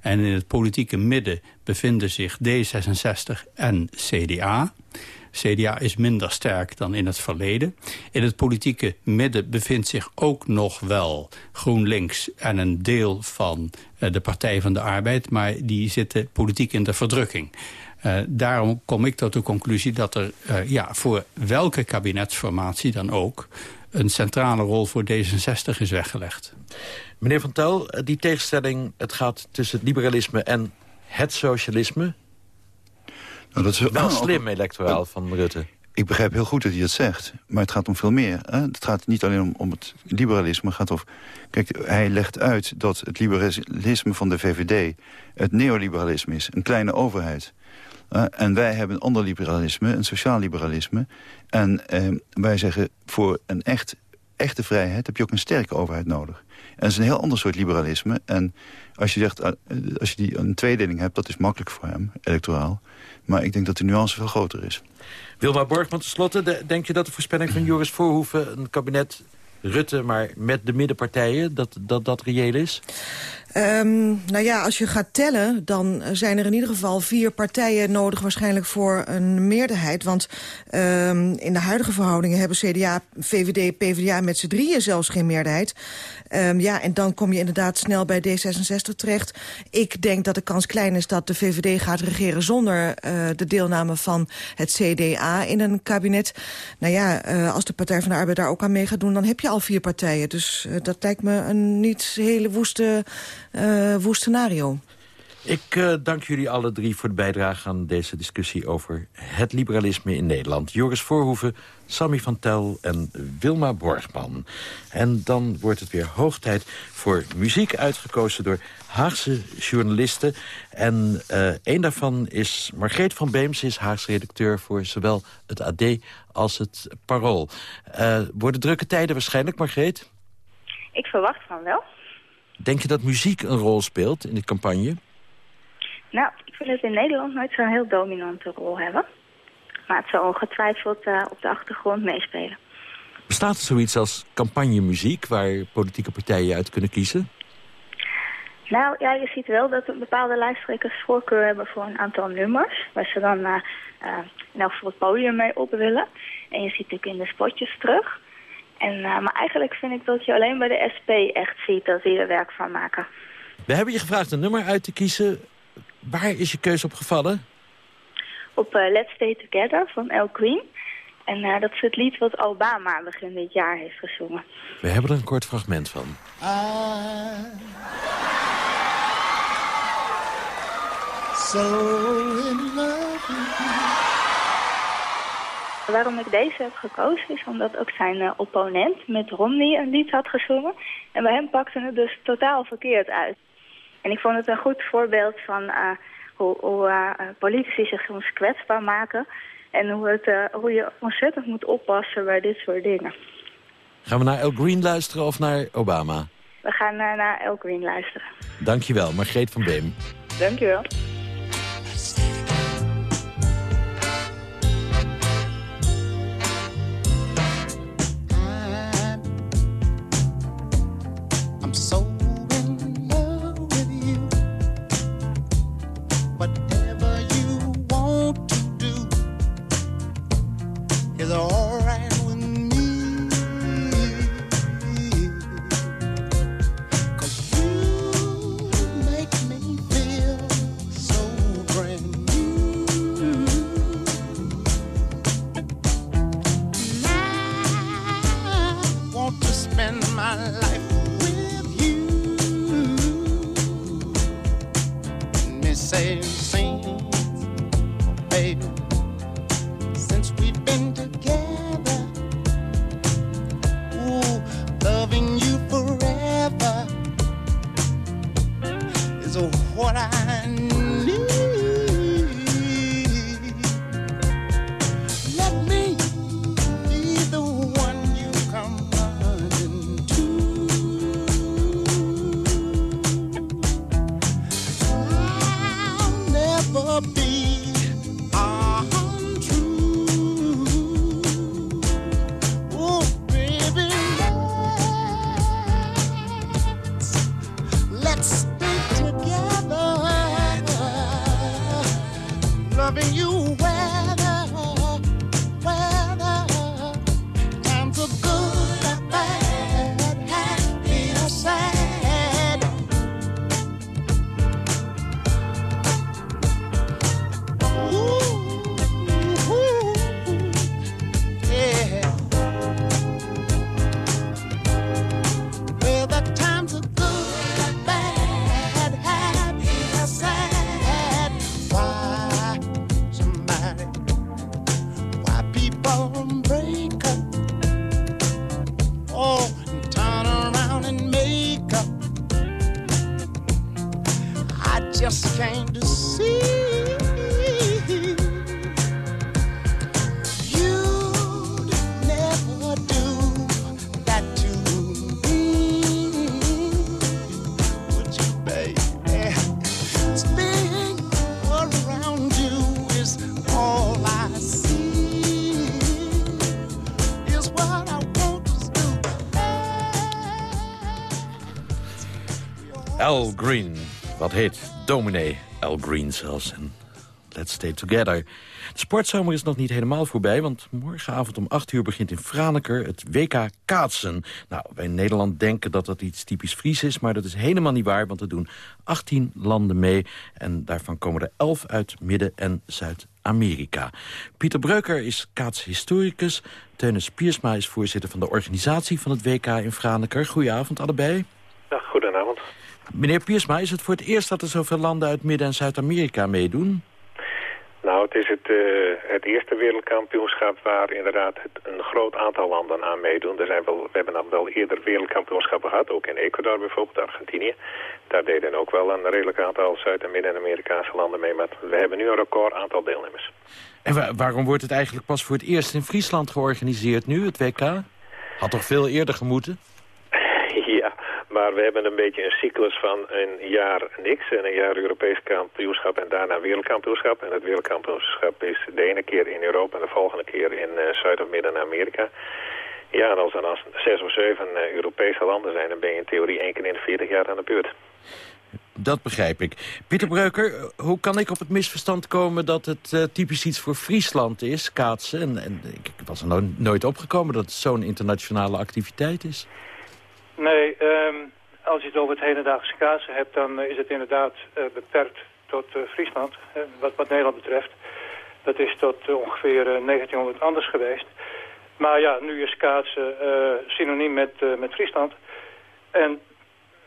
En in het politieke midden bevinden zich D66 en CDA... CDA is minder sterk dan in het verleden. In het politieke midden bevindt zich ook nog wel GroenLinks... en een deel van uh, de Partij van de Arbeid... maar die zitten politiek in de verdrukking. Uh, daarom kom ik tot de conclusie dat er uh, ja, voor welke kabinetsformatie dan ook... een centrale rol voor D66 is weggelegd. Meneer Van Tel, die tegenstelling, het gaat tussen het liberalisme en het socialisme... Nou, dat is wel slim electoraal van Rutte. Ik begrijp heel goed dat hij dat zegt. Maar het gaat om veel meer. Hè? Het gaat niet alleen om, om het liberalisme. Het gaat over, kijk, hij legt uit dat het liberalisme van de VVD... het neoliberalisme is. Een kleine overheid. Uh, en wij hebben een ander liberalisme, een sociaal liberalisme. En uh, wij zeggen, voor een echt, echte vrijheid heb je ook een sterke overheid nodig. En dat is een heel ander soort liberalisme. En als je zegt, uh, als je die een tweedeling hebt, dat is makkelijk voor hem, electoraal. Maar ik denk dat de nuance veel groter is. Wilma Borgman, tenslotte, denk je dat de voorspelling van Joris Voorhoeven... een kabinet Rutte, maar met de middenpartijen, dat dat, dat reëel is? Um, nou ja, als je gaat tellen, dan zijn er in ieder geval vier partijen nodig waarschijnlijk voor een meerderheid. Want um, in de huidige verhoudingen hebben CDA, VVD, PvdA met z'n drieën zelfs geen meerderheid. Um, ja, en dan kom je inderdaad snel bij D66 terecht. Ik denk dat de kans klein is dat de VVD gaat regeren zonder uh, de deelname van het CDA in een kabinet. Nou ja, uh, als de Partij van de Arbeid daar ook aan mee gaat doen, dan heb je al vier partijen. Dus uh, dat lijkt me een niet hele woeste uh, woest scenario. Ik uh, dank jullie alle drie voor de bijdrage aan deze discussie over het liberalisme in Nederland. Joris Voorhoeven, Sammy van Tel en Wilma Borgman. En dan wordt het weer hoog tijd voor muziek uitgekozen door Haagse journalisten. En uh, een daarvan is Margreet van Beems, is Haagse redacteur voor zowel het AD als het Parool. Uh, worden drukke tijden waarschijnlijk, Margreet? Ik verwacht van wel. Denk je dat muziek een rol speelt in de campagne? Nou, ik vind het in Nederland nooit zo'n heel dominante rol hebben. Maar het zal ongetwijfeld uh, op de achtergrond meespelen. Bestaat er zoiets als campagnemuziek waar politieke partijen uit kunnen kiezen? Nou ja, je ziet wel dat bepaalde lijsttrekkers voorkeur hebben voor een aantal nummers. Waar ze dan uh, uh, in elk geval het podium mee op willen. En je ziet natuurlijk in de spotjes terug. En, uh, maar eigenlijk vind ik dat je alleen bij de SP echt ziet dat die er werk van maken. We hebben je gevraagd een nummer uit te kiezen. Waar is je keuze op gevallen? Op uh, Let's Stay Together van El Queen. En uh, dat is het lied wat Obama begin dit jaar heeft gezongen. We hebben er een kort fragment van. I... So in love with you. Waarom ik deze heb gekozen is omdat ook zijn uh, opponent met Romney een lied had gezongen. En bij hem pakte het dus totaal verkeerd uit. En ik vond het een goed voorbeeld van uh, hoe, hoe uh, politici zich soms kwetsbaar maken. En hoe, het, hoe je ontzettend moet oppassen bij dit soort dingen. Gaan we naar El Green luisteren of naar Obama? We gaan naar El Green luisteren. Dankjewel, Margreet van Beem. Dankjewel. Al Green, wat heet Dominee Al Green zelfs. En Let's Stay Together. De sportzomer is nog niet helemaal voorbij... want morgenavond om 8 uur begint in Franeker het WK kaatsen. Nou, wij in Nederland denken dat dat iets typisch Fries is... maar dat is helemaal niet waar, want er doen 18 landen mee... en daarvan komen er 11 uit Midden- en Zuid-Amerika. Pieter Breuker is kaatshistoricus. Teunus Piersma is voorzitter van de organisatie van het WK in Franeker. Goedenavond allebei. Dag, goedenavond. Meneer Piersma, is het voor het eerst dat er zoveel landen uit Midden- en Zuid-Amerika meedoen? Nou, het is het, eh, het eerste wereldkampioenschap waar inderdaad het, een groot aantal landen aan meedoen. Er zijn wel, we hebben dan wel eerder wereldkampioenschappen gehad, ook in Ecuador bijvoorbeeld, Argentinië. Daar deden ook wel een redelijk aantal Zuid- en Midden-Amerikaanse landen mee, maar we hebben nu een record aantal deelnemers. En wa- waarom wordt het eigenlijk pas voor het eerst in Friesland georganiseerd nu, het WK? Had toch veel eerder gemoeten? Ja, maar we hebben een beetje een cyclus van een jaar niks en een jaar Europees kampioenschap en daarna wereldkampioenschap. En het wereldkampioenschap is de ene keer in Europa en de volgende keer in eh, Zuid- of Midden-Amerika. Ja, en als er dan zes of zeven eh, Europese landen zijn, dan ben je in theorie één keer in de 40 jaar aan de beurt. Dat begrijp ik. Pieter Breuker, hoe kan ik op het misverstand komen dat het eh, typisch iets voor Friesland is, kaatsen? En, ik was er no- nooit opgekomen dat het zo'n internationale activiteit is. Nee, ehm, als je het over het hedendaagse kaatsen hebt, dan eh, is het inderdaad eh, beperkt tot eh, Friesland, wat, wat Nederland betreft. Dat is tot ongeveer eh, 1900 anders geweest. Maar ja, nu is kaatsen synoniem met, met Friesland. En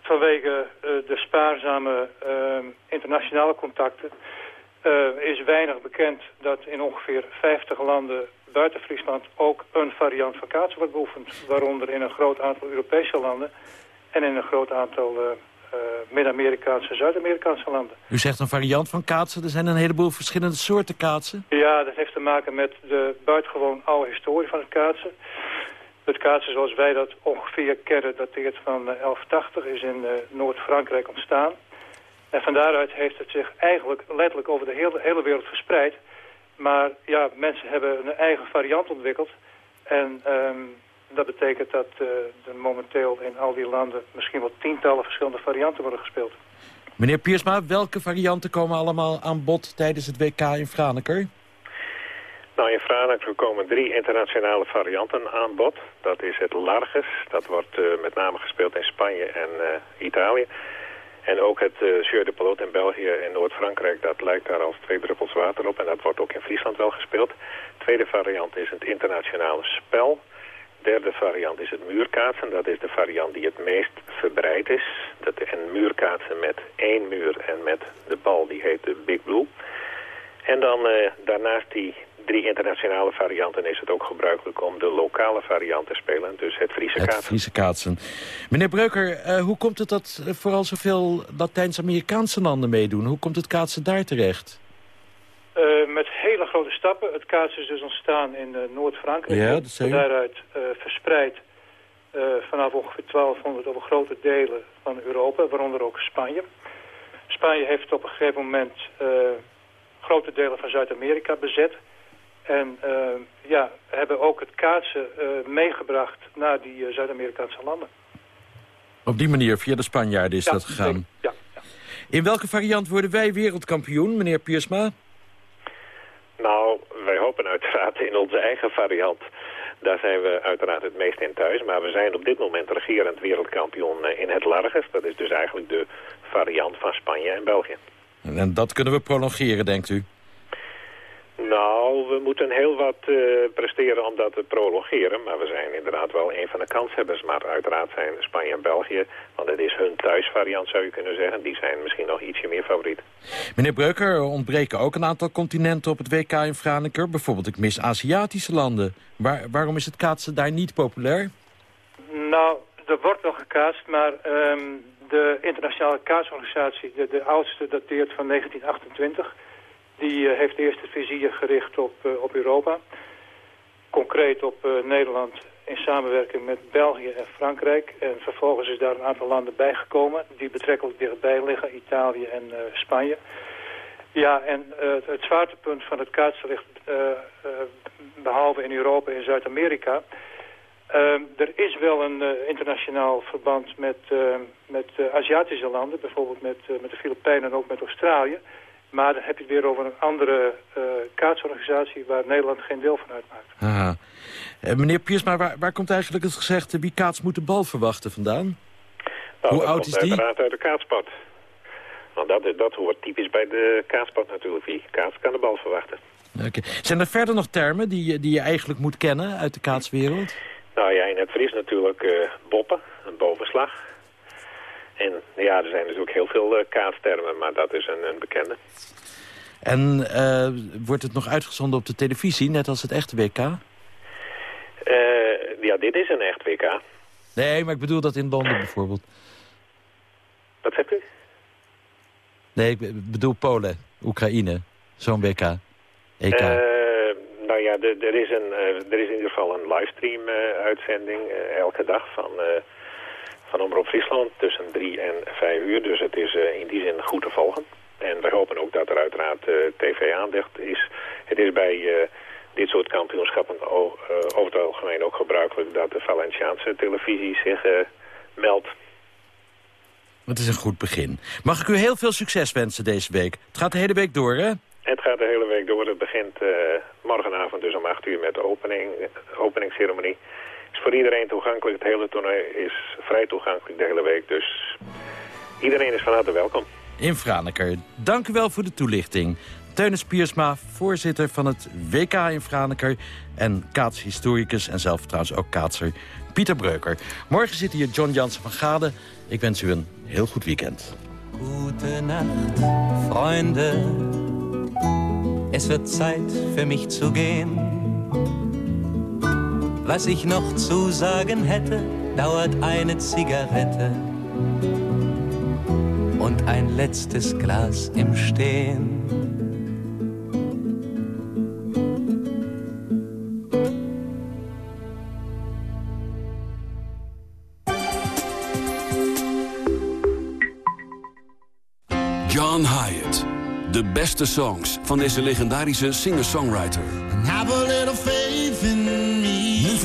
vanwege de spaarzame ehm, internationale contacten is weinig bekend dat in ongeveer 50 landen buiten Friesland ook een variant van kaatsen wordt beoefend. Waaronder in een groot aantal Europese landen en in een groot aantal eh, eh, Midden-Amerikaanse en Zuid-Amerikaanse landen. U zegt een variant van kaatsen. Er zijn een heleboel verschillende soorten kaatsen. Ja, dat heeft te maken met de buitengewoon oude historie van het kaatsen. Het kaatsen zoals wij dat ongeveer kennen dateert van eh, 1180, is in eh, Noord-Frankrijk ontstaan. En van daaruit heeft het zich eigenlijk letterlijk over de hele, hele wereld verspreid. Maar ja, mensen hebben een eigen variant ontwikkeld. En ehm, dat betekent dat eh, er momenteel in al die landen misschien wel tientallen verschillende varianten worden gespeeld. Meneer Piersma, welke varianten komen allemaal aan bod tijdens het WK in Franeker? Nou, in Franeker komen drie internationale varianten aan bod. Dat is het Larges, dat wordt eh, met name gespeeld in Spanje en eh, Italië. En ook het uh, de Pelot in België en Noord-Frankrijk, dat lijkt daar als twee druppels water op. En dat wordt ook in Friesland wel gespeeld. Tweede variant is het internationale spel. Derde variant is het muurkaatsen. Dat is de variant die het meest verbreid is. Dat, en muurkaatsen met één muur en met de bal, die heet de Big Blue. En dan uh, daarnaast die drie internationale varianten is het ook gebruikelijk om de lokale variant te spelen. Dus het Friese Het kaatsen. Friese kaatsen. Meneer Breuker, eh, hoe komt het dat vooral zoveel Latijns-Amerikaanse landen meedoen? Hoe komt het kaatsen daar terecht? Eh, met hele grote stappen. Het kaatsen is dus ontstaan in eh, Noord-Frankrijk. Ja, dat zei u. Daaruit eh, verspreid eh, vanaf ongeveer 1200 over grote delen van Europa, waaronder ook Spanje. Spanje heeft op een gegeven moment eh, grote delen van Zuid-Amerika bezet. En eh, ja, hebben ook het kaatsen eh, meegebracht naar die eh, Zuid-Amerikaanse landen. Op die manier, via de Spanjaarden is Ja, dat gegaan. Ja, In welke variant worden wij wereldkampioen, meneer Piersma? Nou, wij hopen uiteraard in onze eigen variant. Daar zijn we uiteraard het meest in thuis. Maar we zijn op dit moment regerend wereldkampioen eh, in het Largest. Dat is dus eigenlijk de variant van Spanje en België. En dat kunnen we prolongeren, denkt u? Nou, we moeten heel wat eh, presteren om dat te prolongeren. Maar we zijn inderdaad wel een van de kanshebbers. Maar uiteraard zijn Spanje en België, want het is hun thuisvariant zou je kunnen zeggen. Die zijn misschien nog ietsje meer favoriet. Meneer Breuker, er ontbreken ook een aantal continenten op het WK in Franeker. Bijvoorbeeld ik mis Aziatische landen. Waar, waarom is het kaatsen daar niet populair? Nou, er wordt nog gekaatst, maar ehm, de internationale kaatsorganisatie, de, de oudste, dateert van 1928. Die eh, heeft eerst het vizier gericht op, eh, op Europa. Concreet op eh, Nederland in samenwerking met België en Frankrijk. En vervolgens is daar een aantal landen bijgekomen die betrekkelijk dichtbij liggen. Italië en Spanje. Ja, en het, zwaartepunt van het eh, behalve in Europa en Zuid-Amerika... Er is wel een internationaal verband met, met Aziatische landen, bijvoorbeeld met, met de Filipijnen en ook met Australië. Maar dan heb je het weer over een andere eh, kaatsorganisatie waar Nederland geen deel van uitmaakt. Aha. Eh, meneer Piersma, waar, waar komt eigenlijk het gezegde... wie kaats moet de bal verwachten vandaan? Nou, Hoe oud is die? uiteraard uit de kaatspad. Want dat, dat hoort typisch bij de kaatspad natuurlijk. Wie kaats kan de bal verwachten. Oké. Zijn er verder nog termen die, je- die je eigenlijk moet kennen uit de kaatswereld? Nou ja, in het Fries natuurlijk eh, boppen, een bovenslag. En ja, er zijn natuurlijk heel veel eh, kaatstermen, maar dat is een, een bekende. En eh, wordt het nog uitgezonden op de televisie, net als het echte WK? Eh, ja, dit is een echt WK. Nee, maar ik bedoel dat in Londen bijvoorbeeld. Wat zegt u? Nee, ik be- bedoel Polen, Oekraïne, zo'n WK. EK. Nou ja, er, is een, er is in ieder geval een livestream-uitzending elke dag van, van Omroep Friesland tussen drie en vijf uur. Dus het is eh, in die zin goed te volgen. En we hopen ook dat er uiteraard eh, tv-aandacht is. Het is bij eh, dit soort kampioenschappen over het algemeen ook gebruikelijk dat de Valenciaanse televisie zich meldt. Het is een goed begin. Mag ik u heel veel succes wensen deze week? Het gaat de hele week door, hè? Het gaat de hele week door. Het begint morgenavond dus om 8 uur met de opening, openingsceremonie. Het is voor iedereen toegankelijk. Het hele toernooi is vrij toegankelijk de hele week. Dus iedereen is van harte welkom. In Franeker. Dank u wel voor de toelichting. Teunis Piersma, voorzitter van het WK in Franeker... en kaatshistoricus en zelf trouwens ook kaatser Pieter Breuker. Morgen zit hier John Jansen van Gade. Ik wens u een heel goed weekend. Gute Nacht, Freunde. Es wird Zeit für mich zu gehen. Was ich noch zu sagen hätte, dauert eine Zigarette und ein letztes Glas im Stehen. John Hyatt. De beste songs van deze legendarische singer-songwriter.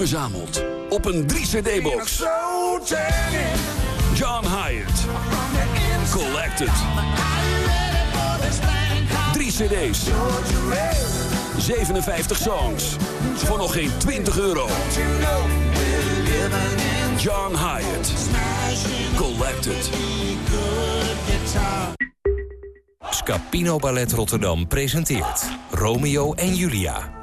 Verzameld op een 3-cd-box. John Hyatt. Collected. 3 cd's. 57 songs. Voor nog geen 20 euro. John Hyatt. Collected. Scapino Ballet Rotterdam presenteert Romeo en Julia.